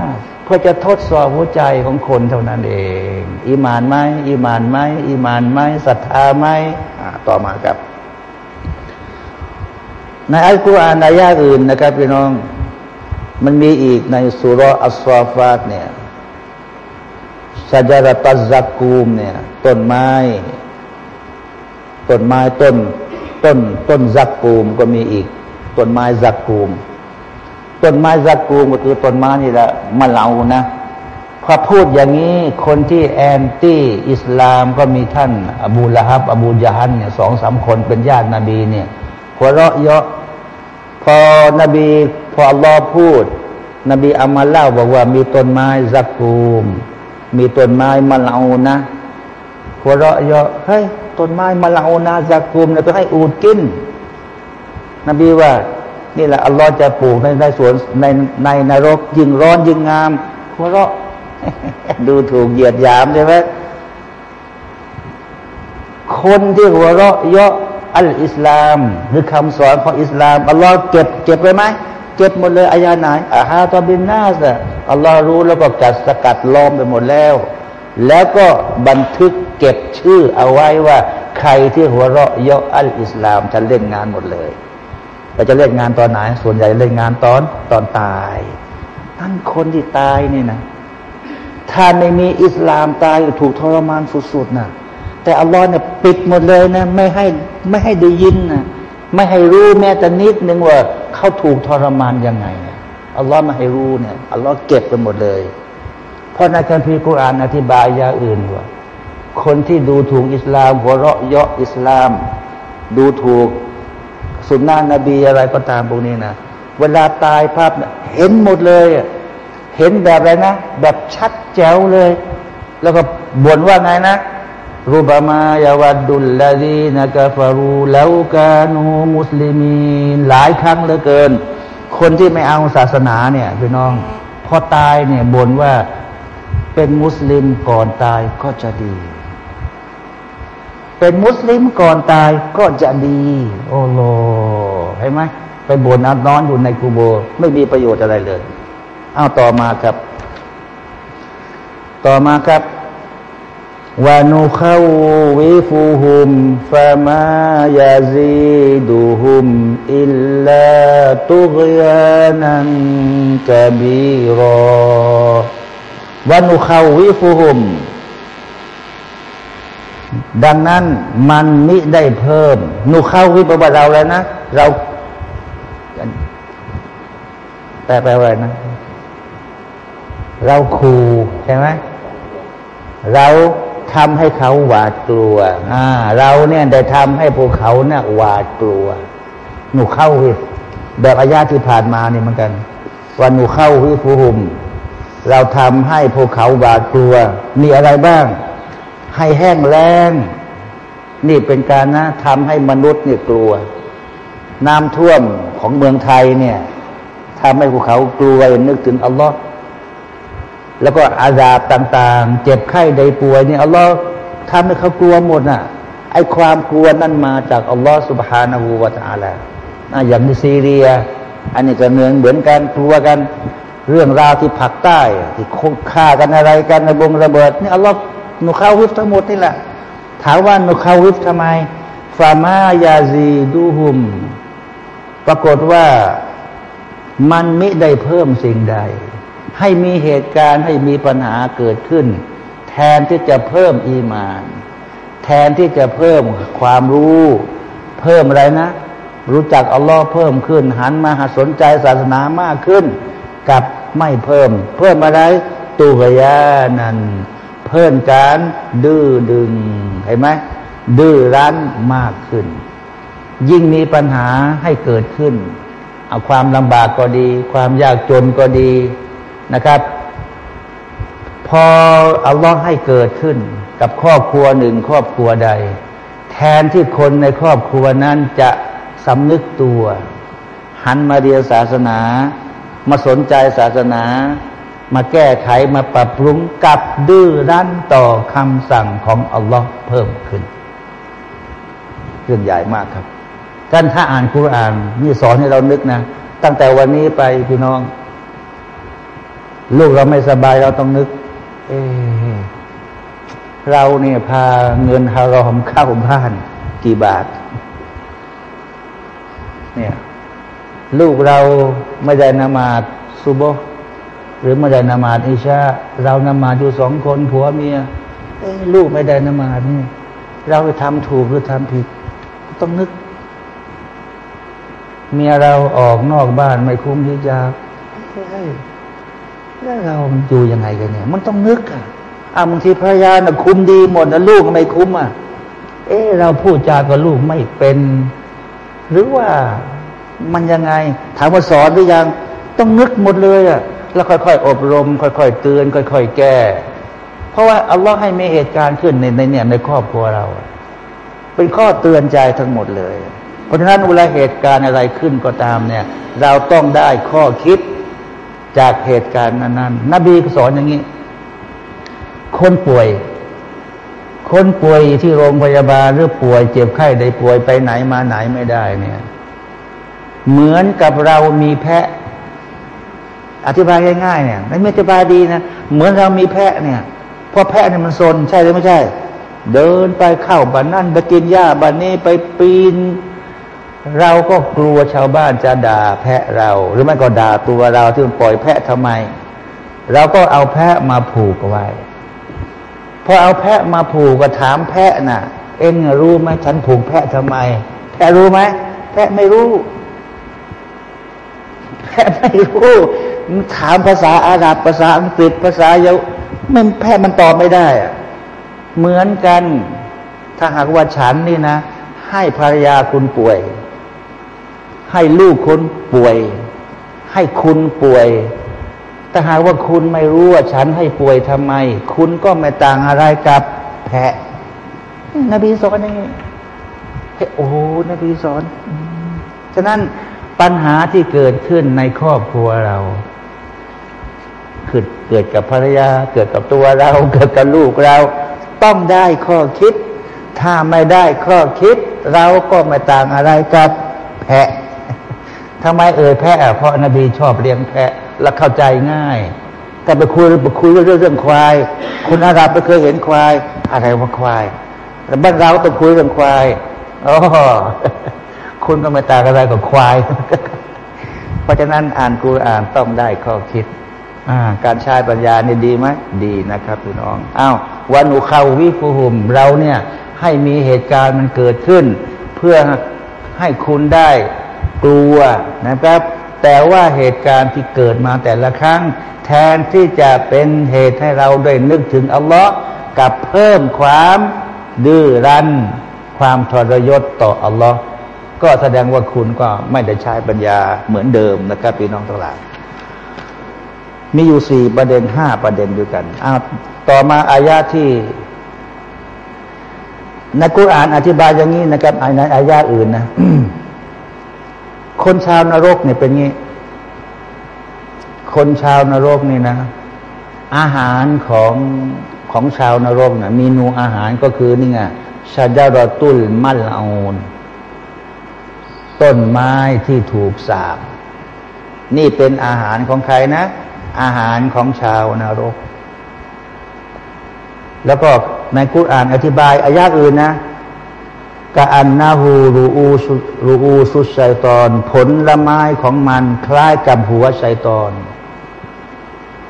เพื่อจะทดสอบหัวใจของคนเท่านั้นเองอีมานไหมอีมานไหมอีมานไหมศรัทธาไหมต่อมาครับ ในอัลกุรอานในยาอื่นนะครับพี่น้องมันมีอีกในสุรอัสซาฟาตเนี่ยชาจารตัซักกูมเนี่ย ต้นไม้ ต้นไม้ต้น ต้นต้นซักกูมก็มีอีก ต้นไม้ซักกูม ต้นไม้ซักกูก็คือต้นไม้นี่แหละมาเหลานะพอพูดอย่างนี้คนที่แอนตี้อิสลามก็มีท่าน อบูละฮับ อบูยาฮันเนี่ยสองสามคนเป็นญาตินบีเนี่ยหัวเราะเยาะพอนบี พออัลลอฮ์พูด นบีอามาเล่าบอกว่ามีต้นไม้ซักกูม มีต้นไม้มาเหลานะหัวเราะเยาะเฮ้ยต้นไม้มาเหลานะซักกูมเนี่ยไปให้อูดกิน นบีว่า นี่แหละอัลลอฮ์จะปลูกในในสวนในในนรก ยิ่งร้อนยิ่งงามหัวเราะดูถูกเหยียดหยามใช่ไหมคนที่หัวเราะเยาะอัลอิสลามหรือคำสอนของอิสลามอัลลอฮ์เก็บเก็บไว้ไหมเก็บหมดเลยอายาไหนอาฮาตอบินนาสอัลลอฮ์รู้แล้วก็กัดสกัดล้อมไปหมดแล้ว แล้วก็บันทึกเก็บชื่อเอาไว้ว่า ใครที่หัวเราะเยาะอัลอิสลามจะเล่นงานหมดเลย เราจะเล่นงานตอนไหน ส่วนใหญ่เล่นงานตอนตอนตายนั่นคนที่ตายนี่นะถ้าไม่มีอิสลามตายถูกทรมานสุดๆนะแต่อัลลอฮ์เนี่ยปิดหมดเลยนะไม่ให้ไม่ให้ได้ยินนะไม่ให้รู้แม้แต่นิดนึงว่าเขาถูกทรมานยังไงอัลลอฮ์ไม่ให้รู้เนี่ยอัลลอฮ์เก็บไปหมดเลย เพราะในคัมภีร์กุรอานอธิบายยาอื่นว่า คนที่ดูถูกอิสลามหัวเราะเยาะอิสลาม ดูถูก สุนนะนบีอะไรก็ตามพวกนี้นะเวลาตายภาพเห็นหมดเลยเห็นแบบอะไรนะแบบชัดแจ๋วเลย แล้วก็บ่นว่าไงนะรูบามายาวัดดุลลาดีนักาฟารูแล้วกานูมุสลิมีหลายครั้งเหลือเกิน คนที่ไม่เอาศาสนาเนี่ยพี่น้อง พอตายเนี่ยบ่นว่าเป็นมุสลิมก่อนตายก็จะดี เป็นมุสลิมก่อนตายก็จะดี โอ้โลเห็นไหมไปบ่นนอนอยู่ในกูโบ ไม่มีประโยชน์อะไรเลย เอาต่อมาครับ ต่อมาครับวานุขาวิฟูฮุมฟามายาซีดูฮุมอิลลาตุกยานันกบีรอวานุขาวิฟูฮุม ดังนั้นมันมิได้เพิ่มนุเข้าวิปบาเราแล้วนะ เราแปลไปอะไรนะ เราคูใช่ไหมเราทำให้เขาหวาดกลัวอ่าเราเนี่ยได้ทำให้พวกเขาเนี่ยหวาดกลัว หนูเข้าวิแบบอายาที่ผ่านมานี่เหมือนกันวันหนูเข้าวิฟูหุมเราทำให้พวกเขาหวาดกลัว มีอะไรบ้าง ให้แห้งแล้ง นี่เป็นการนะทำให้มนุษย์เนี่ยกลัว น้ำท่วมของเมืองไทยเนี่ยทำให้พวกเขากลัวนึกถึงอัลลอฮ์แล้วก็อาดาบต่างๆ เจ็บไข้ใดป่วยเนี่ยอัลลอฮ์ทำให้เขากลัวหมดน่ะไอความกลัวนั่นมาจากอัลลอฮ์สุบฮานาหูวาตาละอย่างในซีเรีย อันนี้ก็เนืองเหมือนกันกลัวกัน เรื่องราวที่ผักใต้ที่ฆ่ากันอะไรกันในบงระเบิดนี่อัลลอฮ์ นุคาวิฟทั้งหมดนี่แหละ ถามว่านุคาวิฟทำไมฟามายาซีดูฮุม ปรากฏว่ามันไม่ได้เพิ่มสิ่งใด ให้มีเหตุการณ์ให้มีปัญหาเกิดขึ้น แทนที่จะเพิ่มอีมาน แทนที่จะเพิ่มความรู้ เพิ่มอะไรนะ รู้จักอัลลอฮ์เพิ่มขึ้น หันมาหาสนใจศาสนามากขึ้น กับไม่เพิ่ม เพิ่มอะไรตุกยานัน เพิ่มการดื้อดึงเห็นไหมดื้อรั้นมากขึ้น ยิ่งมีปัญหาให้เกิดขึ้น เอาความลำบากก็ดี ความยากจนก็ดีนะครับ พออัลลอฮ์ให้เกิดขึ้น กับครอบครัวหนึ่งครอบครัวใด แทนที่คนในครอบครัวนั้นจะสำนึกตัว หันมาเรียนศาสนา มาสนใจศาสนา มาแก้ไขมาปรับปรุงกับดื้อรั้นต่อคำสั่งของอัลลอฮ์เพิ่มขึ้นเรื่องใหญ่มากครับท่านถ้าอ่านคุรานนี่สอนให้เรานึกนะ ตั้งแต่วันนี้ไปพี่น้อง ลูกเราไม่สบายเราต้องนึก เอเราเนี่ยพาเงินฮารอมเข้าบ้าน กี่บาท เนี่ย ลูกเราไม่ได้นามาดซุโบ หรือไม่ได้นามาดอิชาเรานามาดอยู่สองคนผัวเมียลูกไม่ได้นามาดนี่เราไปทำถูกหรือทำผิด ต้องนึก เมียเราออกนอกบ้านไม่คุ้มที่จะแล้วเราอยู่ยังไงกันเนี่ย มันต้องนึกอะอาบางทีภรรยาน่ะคุมดีหมดนะลูกไม่คุ้มอะ เออเราพูดจากับลูกไม่เป็น หรือว่ามันยังไง ถามว่าสอนหรือยัง ต้องนึกหมดเลยอะ แล้วค่อยๆ อบรม ค่อยๆเตือน ค่อย ๆ แก้ เพราะว่าอัลลอฮ์ให้มีเหตุการณ์ขึ้นในในเนี่ยในครอบครัวเรา เป็นข้อเตือนใจทั้งหมดเลย เพราะฉะนั้นเวลาเหตุการณ์อะไรขึ้นก็ตามเนี่ย เราต้องได้ข้อคิดจากเหตุการณ์นั้นๆ นบีสอนอย่างนี้ คนป่วย คนป่วยที่โรงพยาบาลหรือป่วยเจ็บไข้ได้ป่วยไปไหนมาไหนไม่ได้เนี่ย เหมือนกับเรามีแพะ อธิบายง่ายๆเนี่ยไม่อธิบายดีนะเหมือนเรามีแพะเนี่ยพราะแพะเนี่ยมันซนใช่หรือไม่ใช่ เดินไปเข้าบ้านนั่นไปกินหญ้าบ้านนี้ไปปีน เราก็กลัวชาวบ้านจะด่าแพะเรา หรือไม่ก็ด่าตัวเราที่มันปล่อยแพะทำไม เราก็เอาแพะมาผูกไว้พอเอาแพะมาผูกก็ถามแพะน่ะ เอ็งรู้ไหมฉันผูกแพะทำไม แพะรู้ไหมแพะไม่รู้แพะไม่รู้ ถามภาษาอาหรับภาษาอังกฤษภาษาเยามันแพะมันตอบไม่ได้อะเหมือนกัน ถ้าหากว่าฉันนี่นะ ให้ภรรยาคุณป่วย ให้ลูกคุณป่วย ให้คุณป่วยถ้าหากว่าคุณไม่รู้ว่าฉันให้ป่วยทำไม คุณก็ไม่ต่างอะไรกับแพะ นบีสอนอย่างนี้โอ้โหนบีสอนฉะนั้นปัญหาที่เกิดขึ้นในครอบครัวเรา เกิดเกิดกับภรรยา เกิดกับตัวเรา เกิดกับลูกเรา ต้องได้ข้อคิด ถ้าไม่ได้ข้อคิด เราก็ไม่ต่างอะไรกับแพะทำไมเอ่ยแพะเพราะนบีชอบเลี้ยงแพะและเข้าใจง่าย แต่ไปคุยไปคุยเรื่องเรื่องควาย คนอาหรับไม่เคยเห็นควาย อะไรว่าควายแต่บ้านเราต้องคุยเรื่องควายอ๋อคุณก็ไม่ต่างอะไรกับควาย เพราะฉะนั้นอ่านกูอ่านต้องได้ข้อคิด การใช้ปัญญานี่ดีไหมดีนะครับพี่น้องอ้าววันอุคาวิฟูหุมเราเนี่ยให้มีเหตุการณ์มันเกิดขึ้น เพื่อให้คุณได้กลัวนะครับ แต่ว่าเหตุการณ์ที่เกิดมาแต่ละครั้ง แทนที่จะเป็นเหตุให้เราได้นึกถึงอัลลอฮ์กับเพิ่มความดื้อรั้น ความทรยศต่ออัลลอฮ์ก็แสดงว่าคุณก็ไม่ได้ใช้ปัญญาเหมือนเดิมนะครับพี่น้องทั้งหลาย มีอยู่สี่ประเด็นห้าประเด็นด้วยกันอ้าวต่อมาอายาที่ในกุรอานอธิบายอย่างนี้นะครับในอายาอื่นนะคนชาวนรกเนี่ยเป็นงี้ คนชาวนรกนี่นะ อาหารของของชาวนรกนะมีนูอาหารก็คือนี่ไงชาดารตุลมัลอาอนต้นไม้ที่ถูกสาบ นี่เป็นอาหารของใครนะ อาหารของชาวนรก แล้วก็ในคุรานอธิบายอายะอื่นนะกะอันนาหูรูอูสุรูอูสุไซตอนผลละไม้ของมันคล้ายกับหัวไซตอน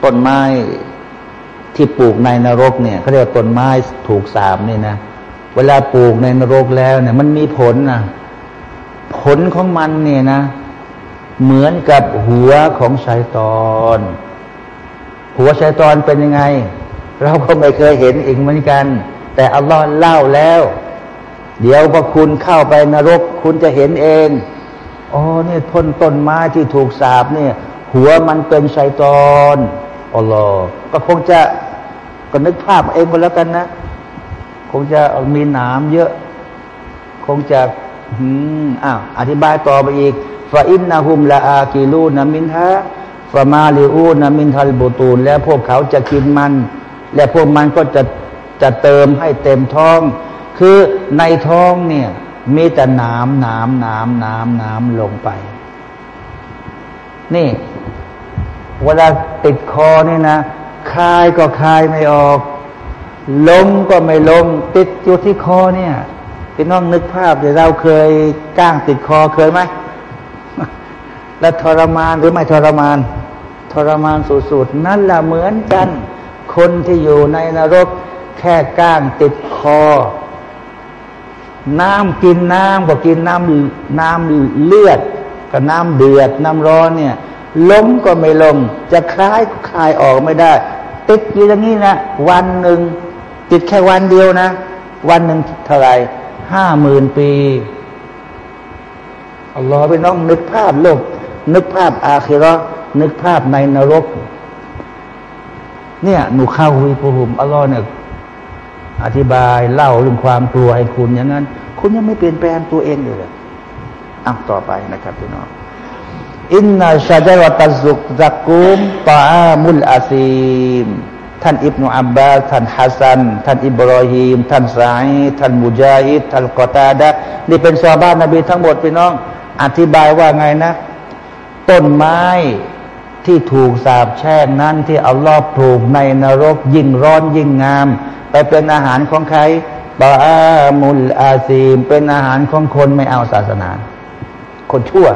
ต้นไม้ที่ปลูกในนรกเนี่ยเขาเรียกว่าต้นไม้ถูกสามนี่นะเวลาปลูกในนรกแล้วเนี่ย มันมีผลนะผลของมันเนี่ยนะ เหมือนกับหัวของไซตอน หัวไซตอนเป็นยังไง เราก็ไม่เคยเห็นอีกเหมือนกัน แต่อัลลอฮ์เล่าแล้ว เดี๋ยวพอคุณเข้าไปนรก คุณจะเห็นเองอ๋อเนี่ยทนต้นไม้ที่ถูกสาบเนี่ย หัวมันเป็นไซตอนอัลลอฮ์ก็คงจะก็นึกภาพเองไปแล้วกันนะ คงจะมีหนามเยอะ คงจะอืมอ้าวอธิบายต่อไปอีกฟาอินนาหุมละอากิลูนามินฮะ ฟามาลิอูนามินทัลบูตูน แล้วพวกเขาจะกินมัน และพวกมันก็จะจะเติมให้เต็มท้อง คือในท้องเนี่ยมีแต่น้ำน้ำน้ำน้ำน้ำลงไป นี่ เวลาติดคอนี่นะคลายก็คลายไม่ออกลงก็ไม่ลงติดอยู่ที่คอเนี่ยพี่น้องนึกภาพเดี๋ยวเราเคยก้างติดคอเคยไหม แล้วทรมานหรือไม่ทรมาน ทรมานสุดๆนั่นแหละเหมือนกัน คนที่อยู่ในนรกแค่ก้างติดคอ น้ำกินน้ำก็กินน้ำน้ำเลือดกับน้ำเดือดน้ำร้อนเนี่ยล้มก็ไม่ลง จะคลายคลายออกไม่ได้ ติดอยู่อย่างนี้นะวันหนึ่งติดแค่วันเดียวนะ วันหนึ่งเท่าไรห้าหมื่นปีอัลลอฮฺไปน้องนึกภาพโลก นึกภาพอาคิรอนึกภาพในนรก เนี่ยหนูข้าวิปุหุมอัลลอฮ์เนี่ยอธิบายเล่าเรื่องความกลัวให้คุณอย่างนั้น คุณยังไม่เปลี่ยนแปลงตัวเองเลยอะต่อไปนะครับพี่น้องอินนาชาจารตัซุกซักกุมตามุลอาซีมท่านอิบนาอับบาสท่านฮัสซัน ท่านอิบรอฮีม ท่านสายท่านมุจาฮิดท่านกอตาดะนี่เป็นซอบ้านนบีทั้งหมดพี่น้อง อธิบายว่าไงนะ ต้นไม้ที่ถูกสาบแช่งนั้นที่อัลลอฮ์ถูกในนรกยิ่งร้อนยิ่งงาม ไปเป็นอาหารของใครบามุลอาซีม เป็นอาหารของคนไม่เอาศาสนา คนชั่ว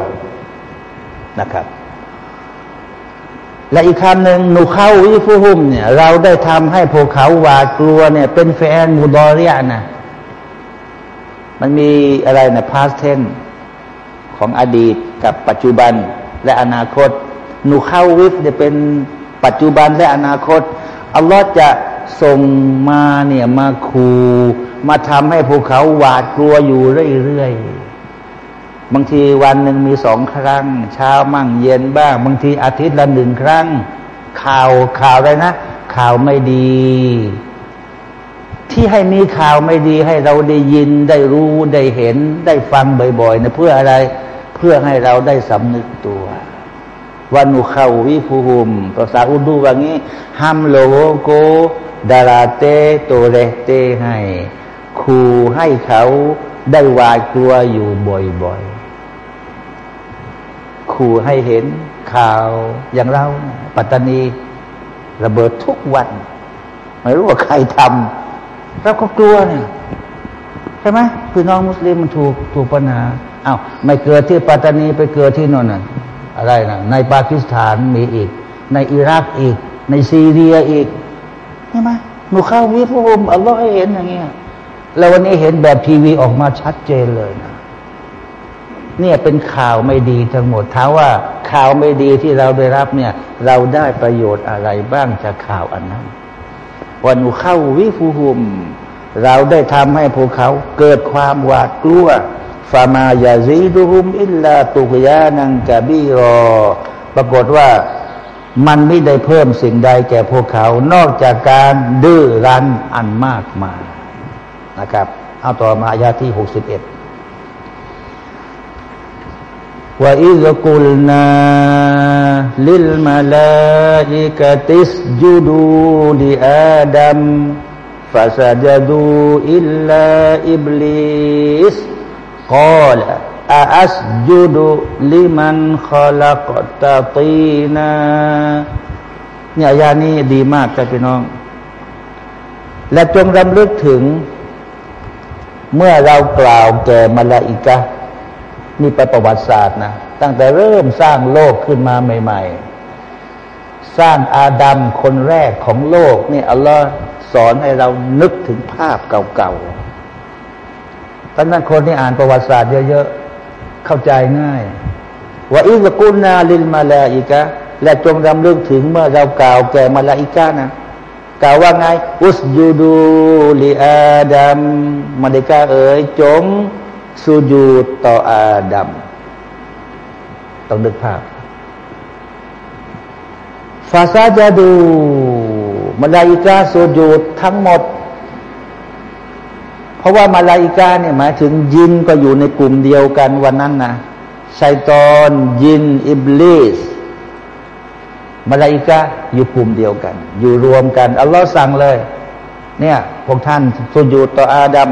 นะครับ และอีกคำหนึ่งหนูเข้าวิฟูฮุมเนี่ยเราได้ทำให้พวกเขาหวาดกลัวเนี่ย เป็นแฟนมูดอเรียนะมันมีอะไรนะพาสเทนของอดีตกับปัจจุบัน และอนาคตหนูเข้าวิฟเนี่ยเป็นปัจจุบันและอนาคต อัลลอฮ์จะส่งมาเนี่ยมาคูมาทำให้พวกเขาหวาดกลัวอยู่เรื่อยๆ บางทีวันหนึ่งมีสองครั้ง เช้ามั่งเย็นบ้าง บางทีอาทิตย์ละหนึ่งครั้ง ข่าวข่าวอะไรนะ ข่าวไม่ดี ที่ให้มีข่าวไม่ดีให้เราได้ยินได้รู้ได้เห็นได้ฟังบ่อยๆนะเพื่ออะไรเพื่อให้เราได้สำนึกตัววันุเขาวิภูมภาษาอุดูว่างี้ฮัมโลโกดาราเตโตเรเตให้ครูให้เขาได้วายกลัวอยู่บ่อยๆขู่ให้เห็นข่าวอย่างเรา ปัตตานี ระเบิดทุกวัน ไม่รู้ว่าใครทำเราก็กลัวเนี่ยใช่ไหมพี่น้องมุสลิมมันถูกถูกปัญหา อา้าวไม่เกิดที่ปัตตานีไปเกิดที่นนน่ะอะไรนะในปากีสถานมีอีก ในอิรักอีก ในซีเรียอีกใช่ไหมหนูเข้าวิภูมิอัลลอฮ์ให้เห็นอย่างเงี้ยแล้ววันนี้เห็นแบบทีวีออกมาชัดเจนเลยนะเนี่ยเป็นข่าวไม่ดีทั้งหมดถามว่าข่าวไม่ดีที่เราได้รับเนี่ย เราได้ประโยชน์อะไรบ้างจากข่าวอันนั้นวันอุเข้าวิฟูหุม เราได้ทำให้พวกเขาเกิดความหวาดกลัว ฟามายาซีดุหุมอิลลาตุกยานังกะบีรอ ปรากฏว่ามันไม่ได้เพิ่มสิ่งใดแก่พวกเขา นอกจากการดื้อรั้นอันมากมายนะครับ เอาต่อมาอายาที่หกสิบเอ็ดว่าอิซกุลนาลิลมาลาอิกติสจุดูลิอาดัมฟาซาจดูอิลลาอิบลิส กาลอาสจุดลิมันขลักตาตีนาเนี่ยยานี้ดีมากครับพี่น้อง และจงรำลึกถึง เมื่อเรากล่าวแก่มาลาอิกะนี่ไปประวัติศาสตร์นะ ตั้งแต่เริ่มสร้างโลกขึ้นมาใหม่ ๆ สร้างอาดัมคนแรกของโลกนี่อัลลอฮ์สอนให้เรานึกถึงภาพเก่าๆ ตอนนั้นคนที่อ่านประวัติศาสตร์เยอะๆ เข้าใจง่าย ว่าอิสกุลนาลิลมาลาอิกะและจงรำลึกถึงเมื่อเรากล่าวแก่มาลาอิกะนะกล่าวว่าไง อุสยูดูลีอาดัมมาเดกาเอ๋ยจงสุญูดต่ออาดัมต้องนึกภาพฟาซาจาดูมาลาอิกาสุญูดทั้งหมด เพราะว่ามาลาอิกาเนี่ยหมายถึงยินก็อยู่ในกลุ่มเดียวกันวันนั้นนะชัยตอนยินอิบลิสมาลาอิกะอยู่กลุ่มเดียวกัน อยู่รวมกันอัลลอฮ์สั่งเลย เนี่ยพวกท่านสุญูต่ออาดัม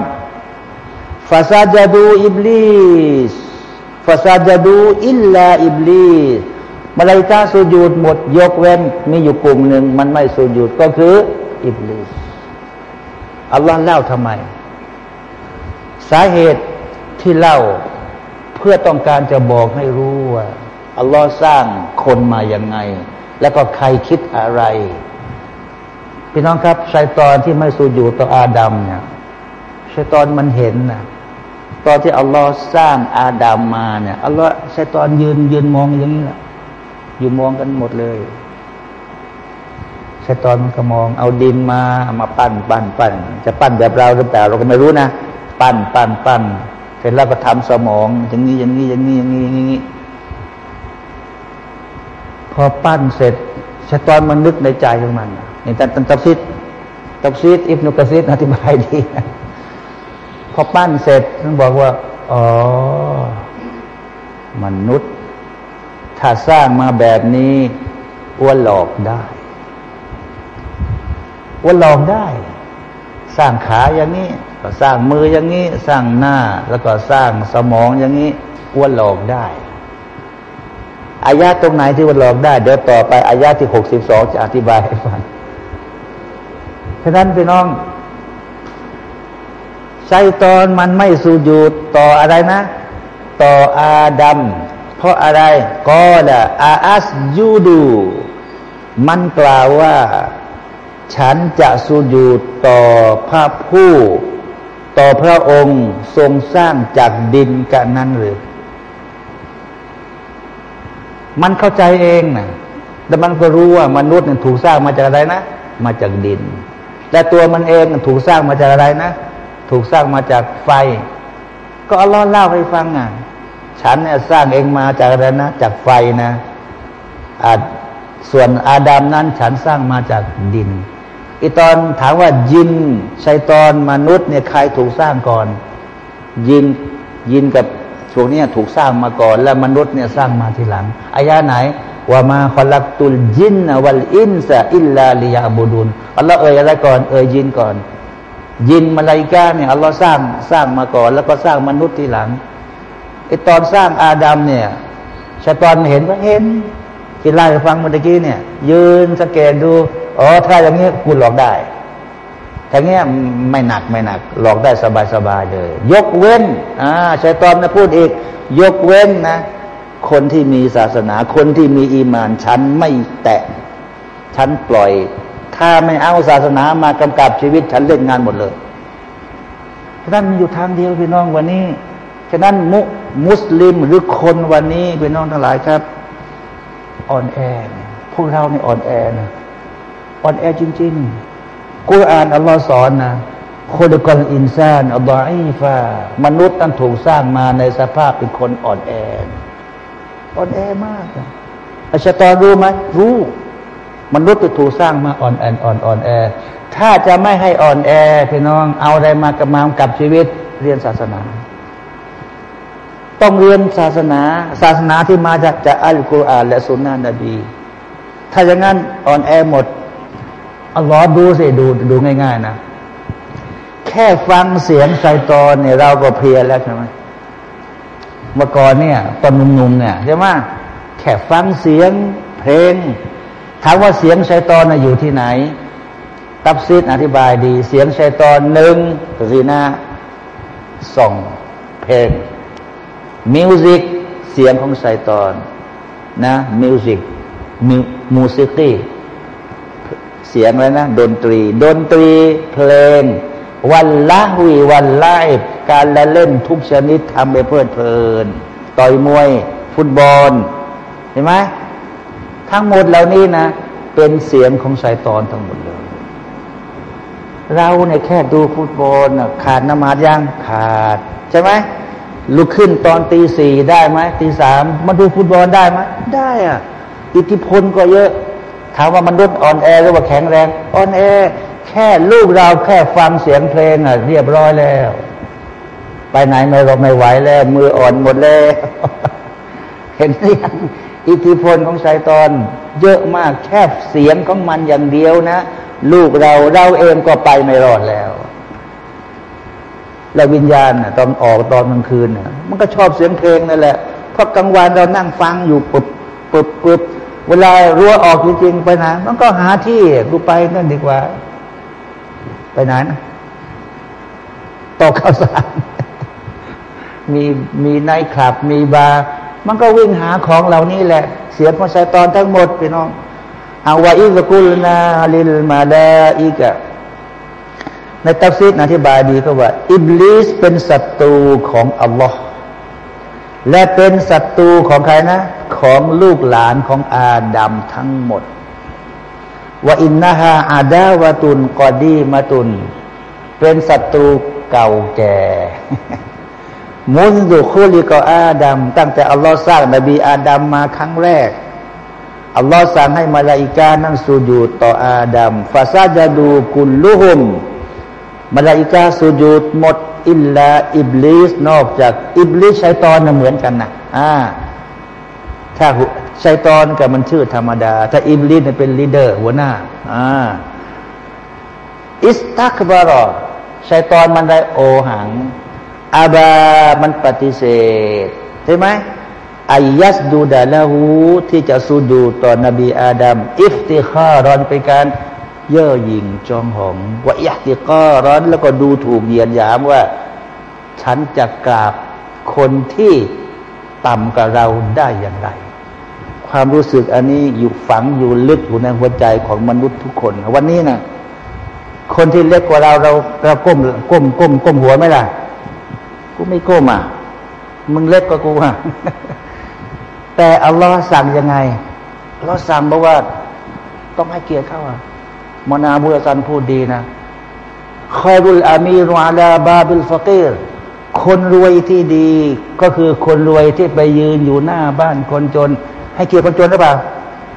فسجدوا إبليس فسجدوا إلا إبليسมาลาอิกะสุญูดหมดยกเว้นมีอยู่กลุ่มหนึ่งมันไม่สุญูดก็คืออิบลิสอัลลอฮ์เล่าทำไม สาเหตุที่เล่าเพื่อต้องการจะบอกให้รู้ว่าอัลลอฮ์สร้างคนมาอย่างไง แล้วก็ใครคิดอะไรพี่น้องครับชัยตอนที่ไม่สูญอยู่ต่ออาดัมเนี่ยชัยตอนมันเห็นนะตอนที่อัลลอฮ์สร้างอาดัมมาเนี่ยอัลลอฮ์ชัยตอนยืนยืนมองอย่างนี้แหละอยู่มองกันหมดเลยชัยตอนมันก็มอง เอาดินมามาปั้นปั้นปั้นจะปั้นแบบเราหรือเปล่าเราก็ไม่รู้นะ ปั้นปั้นปั้นเสร็จแล้วก็ทำสมอง อย่างนี้อย่างนี้อย่างนี้อย่างนี้อย่างนี้พอปั้นเสร็จชะตอนมันนึกในใจของมันนี่ตันตับซิดตับซิดอิบนุกะซิดอธิบายดีพอปั้นเสร็จมันบอกว่าอ๋อมนุษย์ ถ้าสร้างมาแบบนี้อ้วหลอกได้ว่าลองได้ สร้างขาอย่างนี้ ก็สร้างมืออย่างนี้ สร้างหน้า แล้วก็สร้างสมองอย่างนี้ว่าลองได้อายาตรงไหนที่ว่าลองได้ เดี๋ยวต่อไปอายาที่หกสิบสองจะอธิบายให้ฟังฉะนั้นพี่น้องไซตอนมันไม่สูญูดต่ออะไรนะ ต่ออาดัมเพราะอะไรก็ละอาอัสยูดู มันกล่าวว่า ฉันจะสูญูดต่อพระผู้ ต่อพระองค์ทรงสร้างจากดินกันนั้นหรือ มันเข้าใจเองนะแต่มันก็รู้ว่ามนุษย์ถูกสร้างมาจากอะไรนะ มาจากดิน แต่ตัวมันเองถูกสร้างมาจากอะไรนะ ถูกสร้างมาจากไฟ ก็อัลลอฮ์เล่าให้ฟังอะ ฉันเนี่ยสร้างเองมาจากอะไรนะ จากไฟนะอาส่วนอาดัมนั้นฉันสร้างมาจากดิน อีตอนถามว่ายินชัยตอนมนุษย์เนี่ยใครถูกสร้างก่อน ยินยินกับช่วงนี้ถูกสร้างมาก่อน แล้วมนุษย์เนี่ยสร้างมาทีหลังอายาไหนว่ามาคอลักตุลยินวัลอินซาอิลลาลิยาบูดุนอัลลอฮ์เอ่ยอะไรก่อนเอ่ยยินก่อน ยินมาลายกาเนี่ยอัลลอฮ์สร้างสร้างมาก่อน แล้วก็สร้างมนุษย์ทีหลังไอตอนสร้างอาดัมเนี่ยชาตอนเห็นว่าเห็น ที่ไล่ฟังเมื่อกี้เนี่ย ยืนสังเกตดูอ๋อถ้าอย่างนี้คุณหลอกได้ถ้าเงี้ยไม่หนักไม่หนัก หลอกได้สบายสบายเลย ยกเว้นอ่าชาตอนนะพูดอีก ยกเว้นนะ คนที่มีศาสนา คนที่มีอีมานฉันไม่แตะฉันปล่อย ถ้าไม่เอาศาสนามากำกับชีวิตฉันเล่นงานหมดเลยฉะนั้นมีอยู่ทางเดียวพี่น้องวันนี้ฉะนั้นมุมุสลิมหรือคนวันนี้พี่น้องทั้งหลายครับ อ่อนแอพวกเราเนี่ยอ่อนแอนะอ่อนแอจริง ๆ กุรอานอัลลอฮ์สอนนะคนกลอินซานอัลลอฮ์อีฟามนุษย์ต้งถูกสร้างมาในสภาพเป็นคนอ่อนแอ อ่อนแอมากอาชตอนรู้ไหมรู้มนุษย์ถูกสร้างมาอ่อนแออ่อนอ่อนแอ ถ้าจะไม่ให้อ่อนแอพี่น้องเอาอะไรมากระมากับชีวิตเรียนศาสนา ต้องเรียนศาสนาศาสนาที่มาจากจากอัลกุรอานและสุนนะนบี ถ้าอย่างนั้นอ่อนแอหมดอัลลอฮ์ดูสิดูดูง่าย ๆ นะ แค่ฟังเสียงไซตอนเนี่ยเราก็เพลียแล้วใช่ไหมเมื่อก่อนเนี่ย ตอนหนุ่มๆเนี่ยใช่ไหมแค่ฟังเสียงเพลงถามว่าเสียงชัยตอนอยู่ที่ไหน ตับซีดอธิบายดี เสียงชัยตอนหนึ่งซีนาสองเพลง มิวสิกเสียงของชัยตอนนะมิวสิกมิวสิกี้เสียงอะไรนะ ดนตรี ดนตรีเพลง วันละวีวันไล่การละเล่นทุกชนิดทำไปเพลิดเพลิน ต่อยมวย ฟุตบอลเห็นไหมทั้งหมดเหล่านี้นะ เป็นเสียงของชายตอนทั้งหมดเลย เราเนี่ยแค่ดูฟุตบอลขาดนมาดยังขาด ใช่ไหม ลุกขึ้นตอนตีสี่ได้ไหมตีสามมาดูฟุตบอลได้ไหมได้อะอิทธิพลก็เยอะ ถามว่ามันรุดอ่อนแอหรือว่าแข็งแรงอ่อนแอ แค่ลูกเราแค่ฟังเสียงเพลงอะ เรียบร้อยแล้ว ไปไหนไม่เราไม่ไหวแล้ว มืออ่อนหมดแล้วเห็นหรือยังอิทธิพลของไซตอน เยอะมากแค่เสียงของมันอย่างเดียวนะ ลูกเราเราเองก็ไปไม่รอดแล้ว แล้ววิญญาณตอนออกตอนกลางคืนมันก็ชอบเสียงเพลงนั่นแหละเพราะกลางวันเรานั่งฟังอยู่ปุบปุบปุบเวลารั้วออกจริงๆไปไหนมันก็หาที่กูไปนั่นดีกว่า ไปไหนนะตกข้าวสารมีมีไนต์คลับ มีบาร์มันก็วิ่งหาของเหล่านี้แหละ เสียงของชัยตอนทั้งหมดพี่น้องอา وإذ قلنا للملائكة ในตัฟซีรอธิบายดีก็ว่า อิบลิสเป็นศัตรูของอัลลอฮ์และเป็นศัตรูของใครนะ ของลูกหลานของอาดัมทั้งหมดว่าอินนาฮาอาดาวตุนกอดีมาตุน เป็นศัตรูเก่าแก่ มุนดุคุลิกอาดัมตั้งแต่อัลลอฮ์สร้างนบีอาดัมมาครั้งแรกอัลลอฮ์สั่งให้มาลาอิกานั่งสูญูต่ออาดัมฟาซาจดูกุลลุฮุม มาลาอิกาสูญูดหมด อิลลาอิบลิสนอกจากอิบลิสชัยตอนน่ะเหมือนกันนะอ่าถ้าชัยตอนกับมันชื่อธรรมดา ถ้าอิบลิสเป็น leader หัวหน้าอ่าاستكبرชัยตอนมันได้โอหังأبىมันปฏิเสธใช่ไหมأن يسجد لهที่จะสุญูดต่อนบีอาดัมافتخاراเป็นการ เย่อหยิ่งจองหองว่าافتخاراแล้วก็ดูถูกเหยียดหยามว่า ฉันจะกราบคนที่ต่ำกับเราได้อย่างไร ความรู้สึกอันนี้อยู่ฝังอยู่ลึกอยู่ในหัวใจของมนุษย์ทุกคน วันนี้นะคนที่เล็กกว่าเราเราเราก้มก้มก้มก้มหัวไหมล่ะกูไม่ก้มอะมึงเล็กกว่ากูอะแต่อัลลอฮ์สั่งยังไงอัลลอฮ์สั่งบอกว่า ต้องให้เกียรติเขาอะ มนาบุรสันพูดดีนะخير الأمير على باب الفقيرคนรวยที่ดี ก็คือคนรวยที่ไปยืนอยู่หน้าบ้านคนจน ให้เกียรติคนจนหรือเปล่า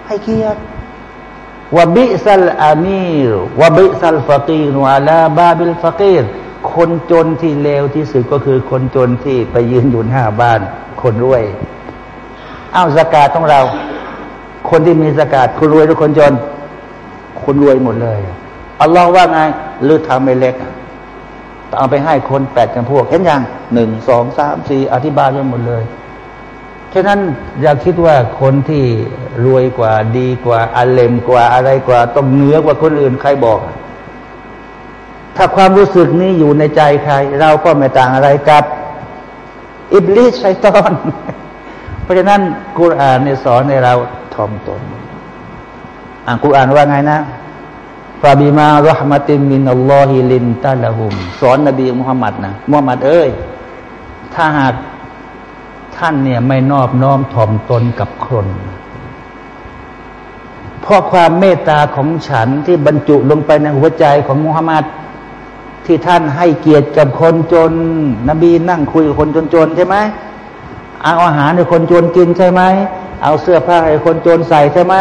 ให้เกียรติوبئس الأمير وبئس الفقير على باب الفقيرคนจนที่เลวที่สุดก็คือคนจนที่ไปยืนอยู่หน้าบ้าน คนรวยเอาซะกาตของเรา คนที่มีซะกาตคนรวยหรือคนจน คนรวยหมดเลยอัลลอฮ์ว่าไงหรือทำไม่เล็กเอาไปให้คนแปดกันพวกเห็นยังหนึ่งสองสามสี่อธิบายไว้หมดเลยฉะนั้นอย่าคิดว่าคนที่รวยกว่าดีกว่าอาเลมกว่าอะไรกว่า ต้องเหนือกว่าคนอื่นใครบอก ถ้าความรู้สึกนี้อยู่ในใจใคร เราก็ไม่ต่างอะไรกับ อิบลิสชัยตอน เพราะฉะนั้นกุรอานเนี่ยสอนในเราทอมตน อ่านกุรอานว่าไงนะฟาบิมารหมัติมินัลลอฮิลินตาละหุม สอนนบีมุฮัมมัดนะมุฮัมมัดเอ้ย ถ้าหากท่านเนี่ยไม่นอบน้อมถ่อมตนกับคนเพราะความเมตตาของฉันที่บรรจุลงไปในหัวใจของมุฮัมมัดที่ท่านให้เกียรติกับคนจน นบีนั่งคุยกับคนจนๆใช่ไหมเอาอาหารให้คนจนกินใช่ไหม เอาเสื้อผ้าให้คนจนใส่ใช่ไหม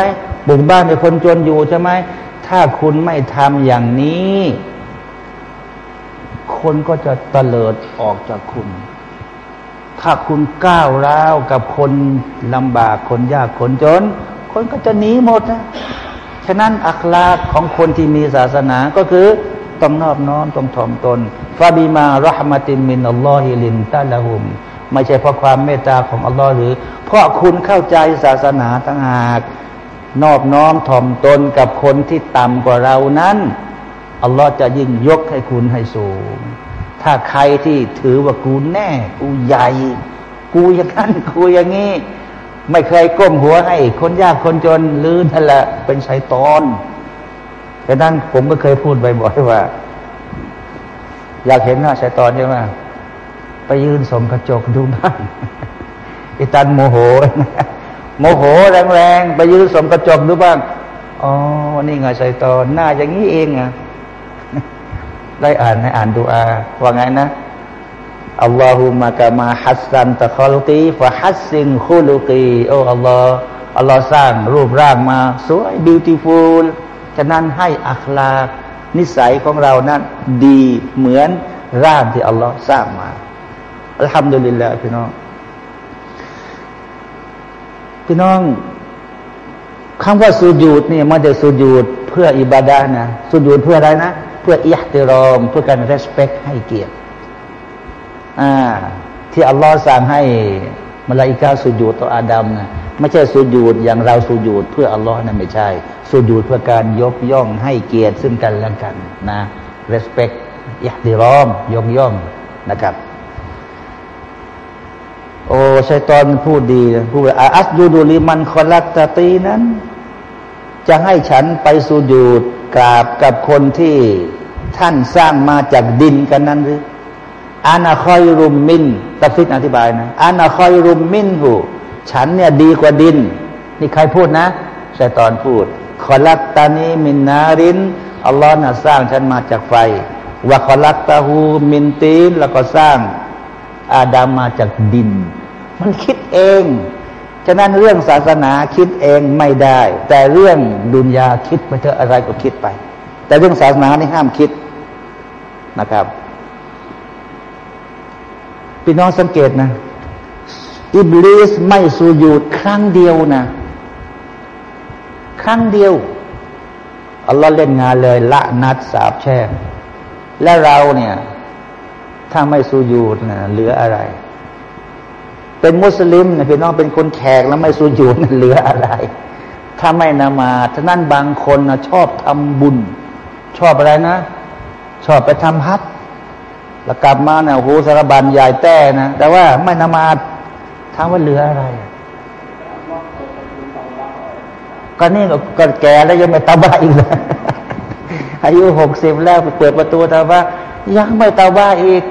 บุกบ้านให้คนจนอยู่ใช่ไหมถ้าคุณไม่ทำอย่างนี้ คนก็จะเตลิดออกจากคุณ ถ้าคุณก้าวร้าวกับคนลำบากคนยากคนจน คนก็จะหนีหมดนะฉะนั้นอัคลาของคนที่มีศาสนาก็คือต้องนอบน้อมต้องถ่อมตนฟาบิมารหมติมินอัลลอฮิลินตาละหุม ไม่ใช่เพราะความเมตตาของอัลลอฮ์หรือ เพราะคุณเข้าใจศาสนาต่างหากนอบน้อมถ่อมตนกับคนที่ต่ำกว่าเรานั้นอัลลอฮ์จะยิ่งยกให้คุณให้สูง ถ้าใครที่ถือว่ากูแน่ กูใหญ่ กูอย่างนั้นกูอย่างนี้ ไม่เคยก้มหัวให้ คนยากคนจนลืนนั่นแหละเป็นชัยตอนดังนั้นผมก็เคยพูดบ่อยๆว่า อยากเห็นหน้าชัยตอนใช่ไหม ไปยืนส่องกระจกดูบ้างไอ้ตอนโมโหโมโหแรงๆไปยืนส่องกระจกดูบ้างอ๋อนี่ไงชัยตอนหน้าอย่างนี้เองอะได้อ่านให้อ่านดูอาว่าไงนะاللهم كما حسنت خلقي فحسن خلقيโอ้อัลลอฮ์อัลลอฮ์สร้างรูปร่างมา สวยบิวตี้ฟูลฉะนั้นให้อัคลากนิสัยของเรานั้น ดีเหมือนร่างที่อัลลอฮ์สร้างมา อัลฮัมดุลิลลาห์พี่น้อง พี่น้องคำว่าสุญูดนี่มันจะสุญูดเพื่ออิบาดานะสุญูดเพื่ออะไรนะ เพื่ออิฮติรอม เพื่อการ respect ให้เกียรติอ่า ที่อัลลอฮ์สั่งให้มาลาอิกาสุญูดต่ออาดัมนะไม่ใช่สุญูดอย่างเราสุญูดเพื่ออัลลอฮ์นะไม่ใช่ สุญูดเพื่อการยกย่องให้เกียรติซึ่งกันและกันนะ respect อิฮติรอม ยกย่องนะครับ โอ้ชัยตอนพูดดีพูดว่าอัสยูดูลิมันคอลัตตาตีนั้น จะให้ฉันไปสูญูดกราบกับคนที่ท่านสร้างมาจากดินกันนั้นหรืออานาคอยรุมมินตัฟซิดอธิบายนะأنا خير منهฉันเนี่ยดีกว่าดิน นี่ใครพูดนะชัยตอนพูดخلقتني من نارอัลลอฮ์น่ะสร้างฉันมาจากไฟوخلقته من طينแล้วก็สร้าง อาดัมมาจากดิน มันคิดเอง ฉะนั้นเรื่องศาสนาคิดเองไม่ได้ แต่เรื่องดุนยาคิดไปเถอะอะไรก็คิดไป แต่เรื่องศาสนานี่ห้ามคิดนะครับพี่น้องสังเกตนะ อิบลิสไม่สูญูดครั้งเดียวนะ ครั้งเดียวอัลลอฮ์เล่นงานเลย ละนัดสาบแช่งและเราเนี่ย ถ้าไม่สูญูดนะเหลืออะไร เป็นมุสลิมนะพี่น้องเป็นคนแขกแล้วไม่สูญูดนะเหลืออะไร ถ้าไม่นามาท่านั้นบางคนนะชอบทำบุญ ชอบอะไรนะ ชอบไปทำฮัทแล้วกลับมาเนี่ยโหสารบันใหญ่แต้นะ แต่ว่าไม่นามาถามว่าเหลืออะไรก็นี่ก็แก่แล้วยังไม่ตาบ้าอีกเลยอายุหกสิบแล้วเปิดประตูตาบ้ายังไม่ตาบ้าอีก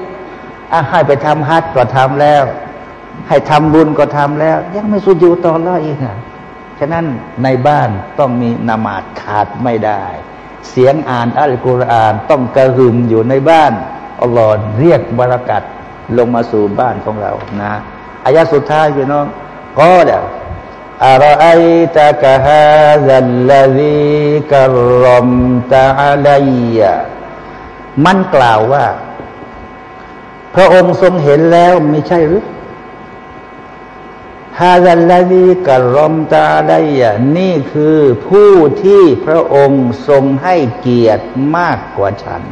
อะให้ไปทำฮัทก็ทำแล้ว ให้ทำบุญก็ทำแล้ว ยังไม่สุญูตอนละอีกอะฉะนั้นในบ้านต้องมีนามาดขาดไม่ได้ เสียงอ่านอัลกุรอานต้องกระหึ่มอยู่ในบ้านอัลลอฮ์เรียกบารักัดลงมาสู่บ้านของเรานะอายะสุดท้ายพี่น้องก็เดี๋ยวอารอไอตะกะฮาซัลลซีกรมตะอะลัยยะมันกล่าวว่า พระองค์ทรงเห็นแล้วไม่ใช่หรือฮาซัลลซีกรมตะอะลัยะนี่คือผู้ที่พระองค์ทรงให้เกียรติมากกว่าฉัน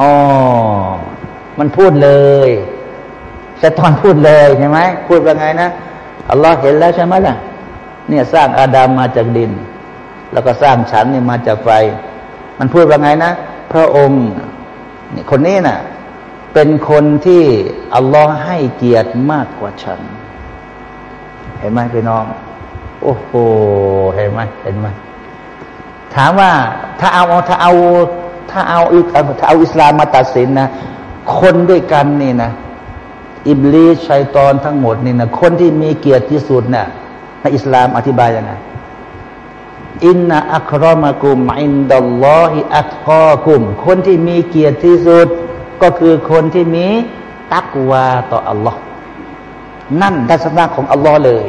อ๋อ มันพูดเลยชัตอนพูดเลยใช่ไหม พูดว่าไงนะ อัลลอฮ์เห็นแล้วใช่ไหมล่ะ เนี่ยสร้างอาดามมาจากดิน แล้วก็สร้างฉันเนี่ยมาจากไฟ มันพูดว่าไงนะ พระองค์นี่คนนี้นะ่ะ เป็นคนที่อัลลอฮ์ให้เกียรติมากกว่าฉัน เห็นไหมพี่น้อง โอ้โหเห็นไหมเห็นไหมถามว่าถ้าเอาถ้าเอา ถ้าเอาถ้าเอาอิสลามมาตัดสินนะคนด้วยกันนี่นะอิบลีชัยตอนทั้งหมดนี่นะคนที่มีเกียรติที่สุดนะ่ะในอิสลามอธิบายยังไงอินนาอัครมากุมอินดัลลอฮิอัตกอกุม คนที่มีเกียรติที่สุด ก็คือคนที่มีตักวาต่ออัลลอฮ์นั่นทัศนะของอัลลอฮ์เลย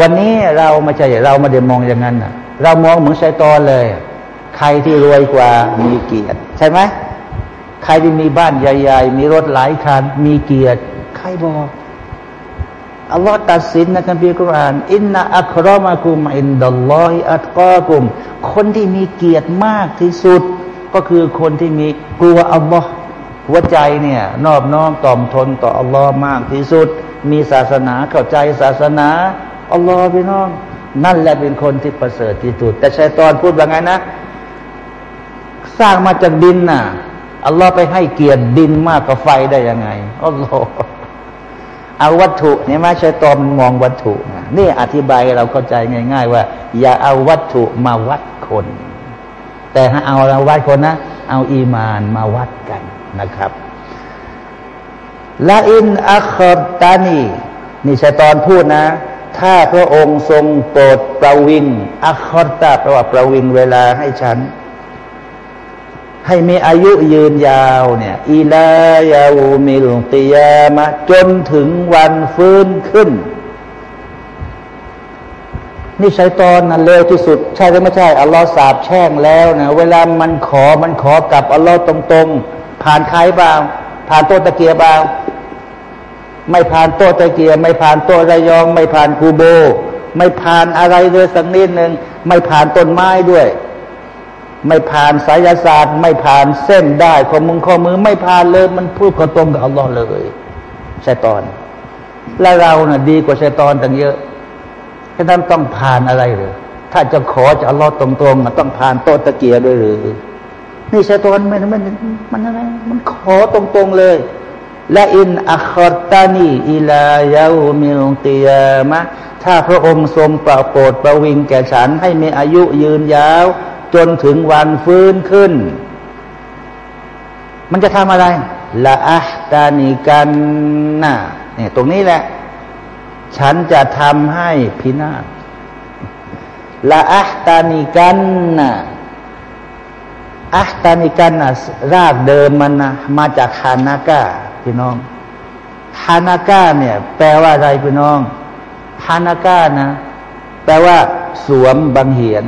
วันนี้เราไม่ใช่เราม่ได้มองอย่างนั้นนะเรามองเหมือนชัยตอนเลย ใครที่รวยกว่ามีเกียรติ ใช่ไหมใครที่มีบ้านใหญ่ๆ มีรถหลายคัน มีเกียรติ ใครบอกอัลลอฮ์ตัดสินในคัมภีร์กุรอานอินนาอัครอมากุมอินดัลลอฮิอัตกอกุม คนที่มีเกียรติมากที่สุด ก็คือคนที่มีกลัวอัลลอฮ์หัวใจเนี่ย นอบน้อมต่อมทนต่ออัลลอฮ์มากที่สุด มีศาสนาเข้าใจศาสนาอัลลอฮ์พี่น้อง นั่นแหละเป็นคนที่ประเสริฐที่สุด แต่ชัยตอนพูดว่าไงนะ สร้างมาจากดินน่ะอัลลอฮ์ไปให้เกียรติดินมากกว่าไฟได้ยังไงอัลลอฮ์เอาวัตถุเนี่ยมาใช้ตอมมองวัตถุนี่อธิบายเราเข้าใจง่าย ๆ ว่า อย่าเอาวัตถุมาวัดคน แต่ถ้าเอาเราวัดคนนะ เอาอีมานมาวัดกันนะครับละอินอัครตานีนี่ชัยตอนพูดนะ ถ้าพระองค์ทรงโปรดประวิงอัครตาแปลว่าประวิงเวลาให้ฉัน ให้มีอายุยืนยาวเนี่ยอีลายาอูมิลติยามะจนถึงวันฟื้นขึ้น นี่ใช้ตอนนั้นเร็วที่สุด ใช่หรือไม่ใช่อัลลอฮ์สาบแช่งแล้วนะเวลามันขอมันขอกับอัลลอฮ์ตรงๆ ผ่านใครบ้างผ่านโตตะเกียบ้างไม่ผ่านโตตะเกียบไม่ผ่านโตระยอง ไม่ผ่านกูโบ ไม่ผ่านอะไรเลยสักนิดหนึ่งไม่ผ่านต้นไม้ด้วย ไม่ผ่านสายศาสตร์ ไม่ผ่านเส้นได้ข้อมือข้อมือ ไม่ผ่านเลยมันพูดกระตรงกับอัลลอฮ์เลยชัยตอน และเรานะ่ะดีกว่าชัยตอนตั้งเยอะ ฉะนั้นต้องผ่านอะไรหรือถ้าจะขอจะอัลลอฮ์ตรงๆมันต้องผ่านโตตะเกียด้วยหรือนี่ชัยตอนมันมันมันอะไร มันขอตรงๆเลยและอินอัครตานีอิลายาอุมิลติยามะถ้าพระองค์ทรงประโปรดประวิงแก่ฉันให้มีอายุยืนยาว จนถึงวันฟื้นขึ้น มันจะทำอะไรละอัตานิกันนะเนี่ยตรงนี้แหละ ฉันจะทำให้พินาศละอัตานิกันนะอัตานิกันนะรากเดิมมันนะมาจากฮานากาพี่น้องฮานากาเนี่ย แปลว่าอะไรพี่น้องฮานากานะ แปลว่า สวมบังเหียน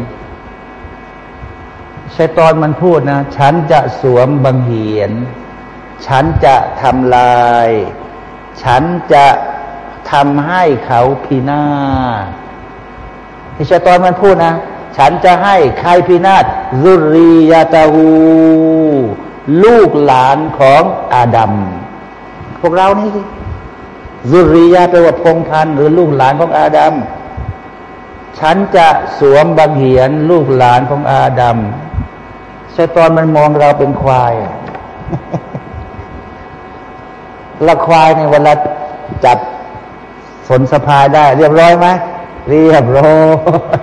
ชัยตอนมันพูดนะ ฉันจะสวมบังเหียน ฉันจะทำลาย ฉันจะ ทำให้เขาพินาศที่ชัยตอนมันพูดนะ ฉันจะให้ใครพินาศซุริยาตาหูลูกหลานของอาดัมพวกเรานี่สิซุริยาแปลว่าพงพันหรือลูกหลานของอาดัมฉันจะสวมบังเหียนลูกหลานของอาดัมชัยตอนมันมองเราเป็นควายละควายในเวลาจับ ฝนสะพายได้ เรียบร้อยไหมเรียบร้อย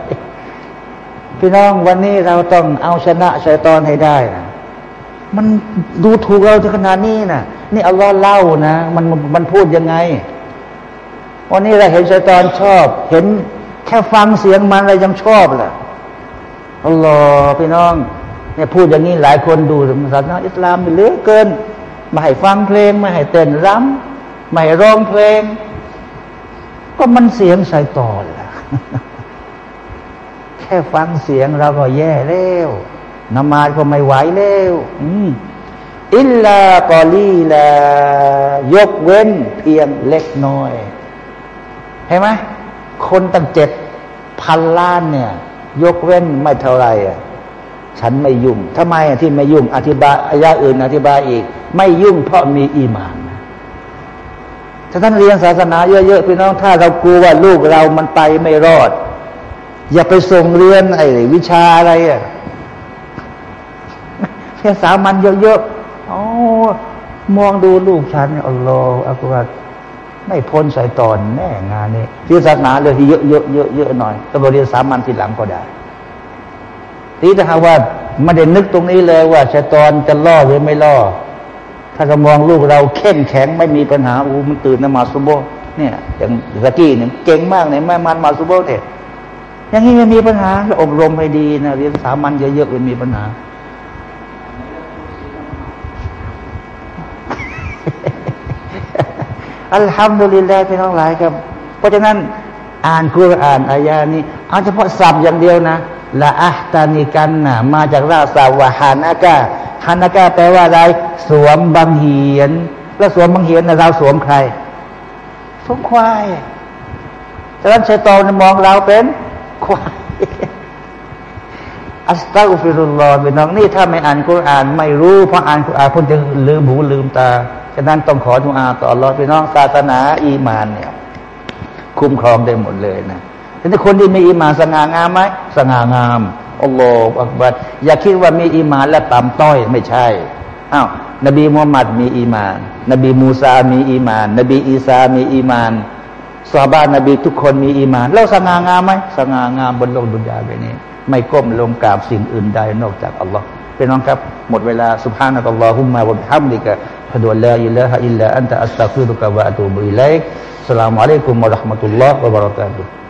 พี่น้องวันนี้เราต้องเอาชนะชัยตอนให้ได้นะมันดูถูกเราถึงขนาดนี้นะนี่อัลลอฮ์เล่านะมันมันพูดยังไง วันนี้เราเห็นชัยตอนชอบ เห็นแค่ฟังเสียงมันเรายังชอบแหละอัลลอฮ์พี่น้องเนี่ยพูดอย่างนี้หลายคนดูศาสนาอิสลามเหลือเกินไม่ให้ฟังเพลงไม่ให้เต้นรำไม่ให้ร้องเพลง ก็มันเสียงชัยตอนล่ะ แค่ฟังเสียงเราก็แย่แล้วนมาดก็ไม่ไหวแล้วอิลลากอลีลายกเว้นเพียงเล็กน้อยเห็นไหมคนตั้งเจ็ดพันล้านเนี่ย ยกเว้นไม่เท่าไรอะฉันไม่ยุ่งทำไม่ที่ไม่ยุ่ง อธิบายอายะอื่น อธิบายอีก ไม่ยุ่งเพราะมีอีมาน ถ้าท่านเรียนศาสนาเยอะๆพี่น้องถ้าเรากลัวว่าลูกเรามันไปไม่รอด อย่าไปส่งเรียนไอ้วิชาอะไรอะเพียงสามันเยอะๆอ๋อมองดูลูกฉันอัลลอฮฺอักบัรไม่พ้นสายตอนแน่งานนี้ที่ศาสนาเลยที่เยอะเยอะเยอะเยอะหน่อยก็บเรียนสามัญทีหลังก็ได้ทีถ้าหาว่าไม่ได้นึกตรงนี้เลยว่าชายตอนจะล่อหรือไม่ล่อ ถ้าเรามองลูกเราเข้มแข็งไม่มีปัญหาอู้มันตื่นนมาซุโบเนี่ย อย่างสกี้เนี่ยเก่งมากเนี่ยแม่มันมาซุโบเนี่ยอย่างนี้ไม่มีปัญหาเราอบรมให้ดีนะเรียนสามัญเยอะๆไม่มีปัญหาอัลฮัมดุลิลลาห์พี่น้องหลายครับ เพราะฉะนั้นอ่านคุรอ่านอายานี้เอาเฉพาะสับอย่างเดียวนะ ละอัตตานิกันนะมาจากราสาวะฮานากาฮานากาแปลว่าอะไร สวมบังเหียน แล้วสวมบังเหียนนะเราสวมใคร สวมควายฉะนั้นชัยตอนมองเราเป็นควายอัสตัฆฟิรุลลอฮ์พี่น้องนี่ถ้าไม่อ่านคุรอ่านไม่รู้เพราะอ่านคุรอ่านคนจะลืมหูลืมตาฉะนั้นต้องขอดุอาต่ออัลลอฮ์พี่น้องศาสนาอีมานเนี่ย คุ้มครองได้หมดเลยนะ ทีนี้คนที่มีอีมานสง่างามไหมสง่างามالله أكبرอย่าคิดว่ามีอีมานแล้วต่ำต้อยไม่ใช่อ้าวนบีมุฮัมมัดมีอีมาน นบีมูซา มีอีมาน นบีอีสามีอีมานซาบานนบีทุกคนมีอีมานแล้วสง่างามไหมสง่างามบนโลกดุนยาไปนี้ ไม่ก้มลงกราบสิ่งอื่นใดนอกจากอัลลอฮ์เป็นน้องครับ หมดเวลาสุบฮานะกัลลอฮุมมะวะบิฮัมดิกะฮะดุลลาอิลลาฮะอิลลาอันตะอัสตัฟิรุกะวะอะตูบุอิลัยสลามุอะลัยกุมวะราะห์มะตุลลอฮ์วะบะเราะกาตุฮ์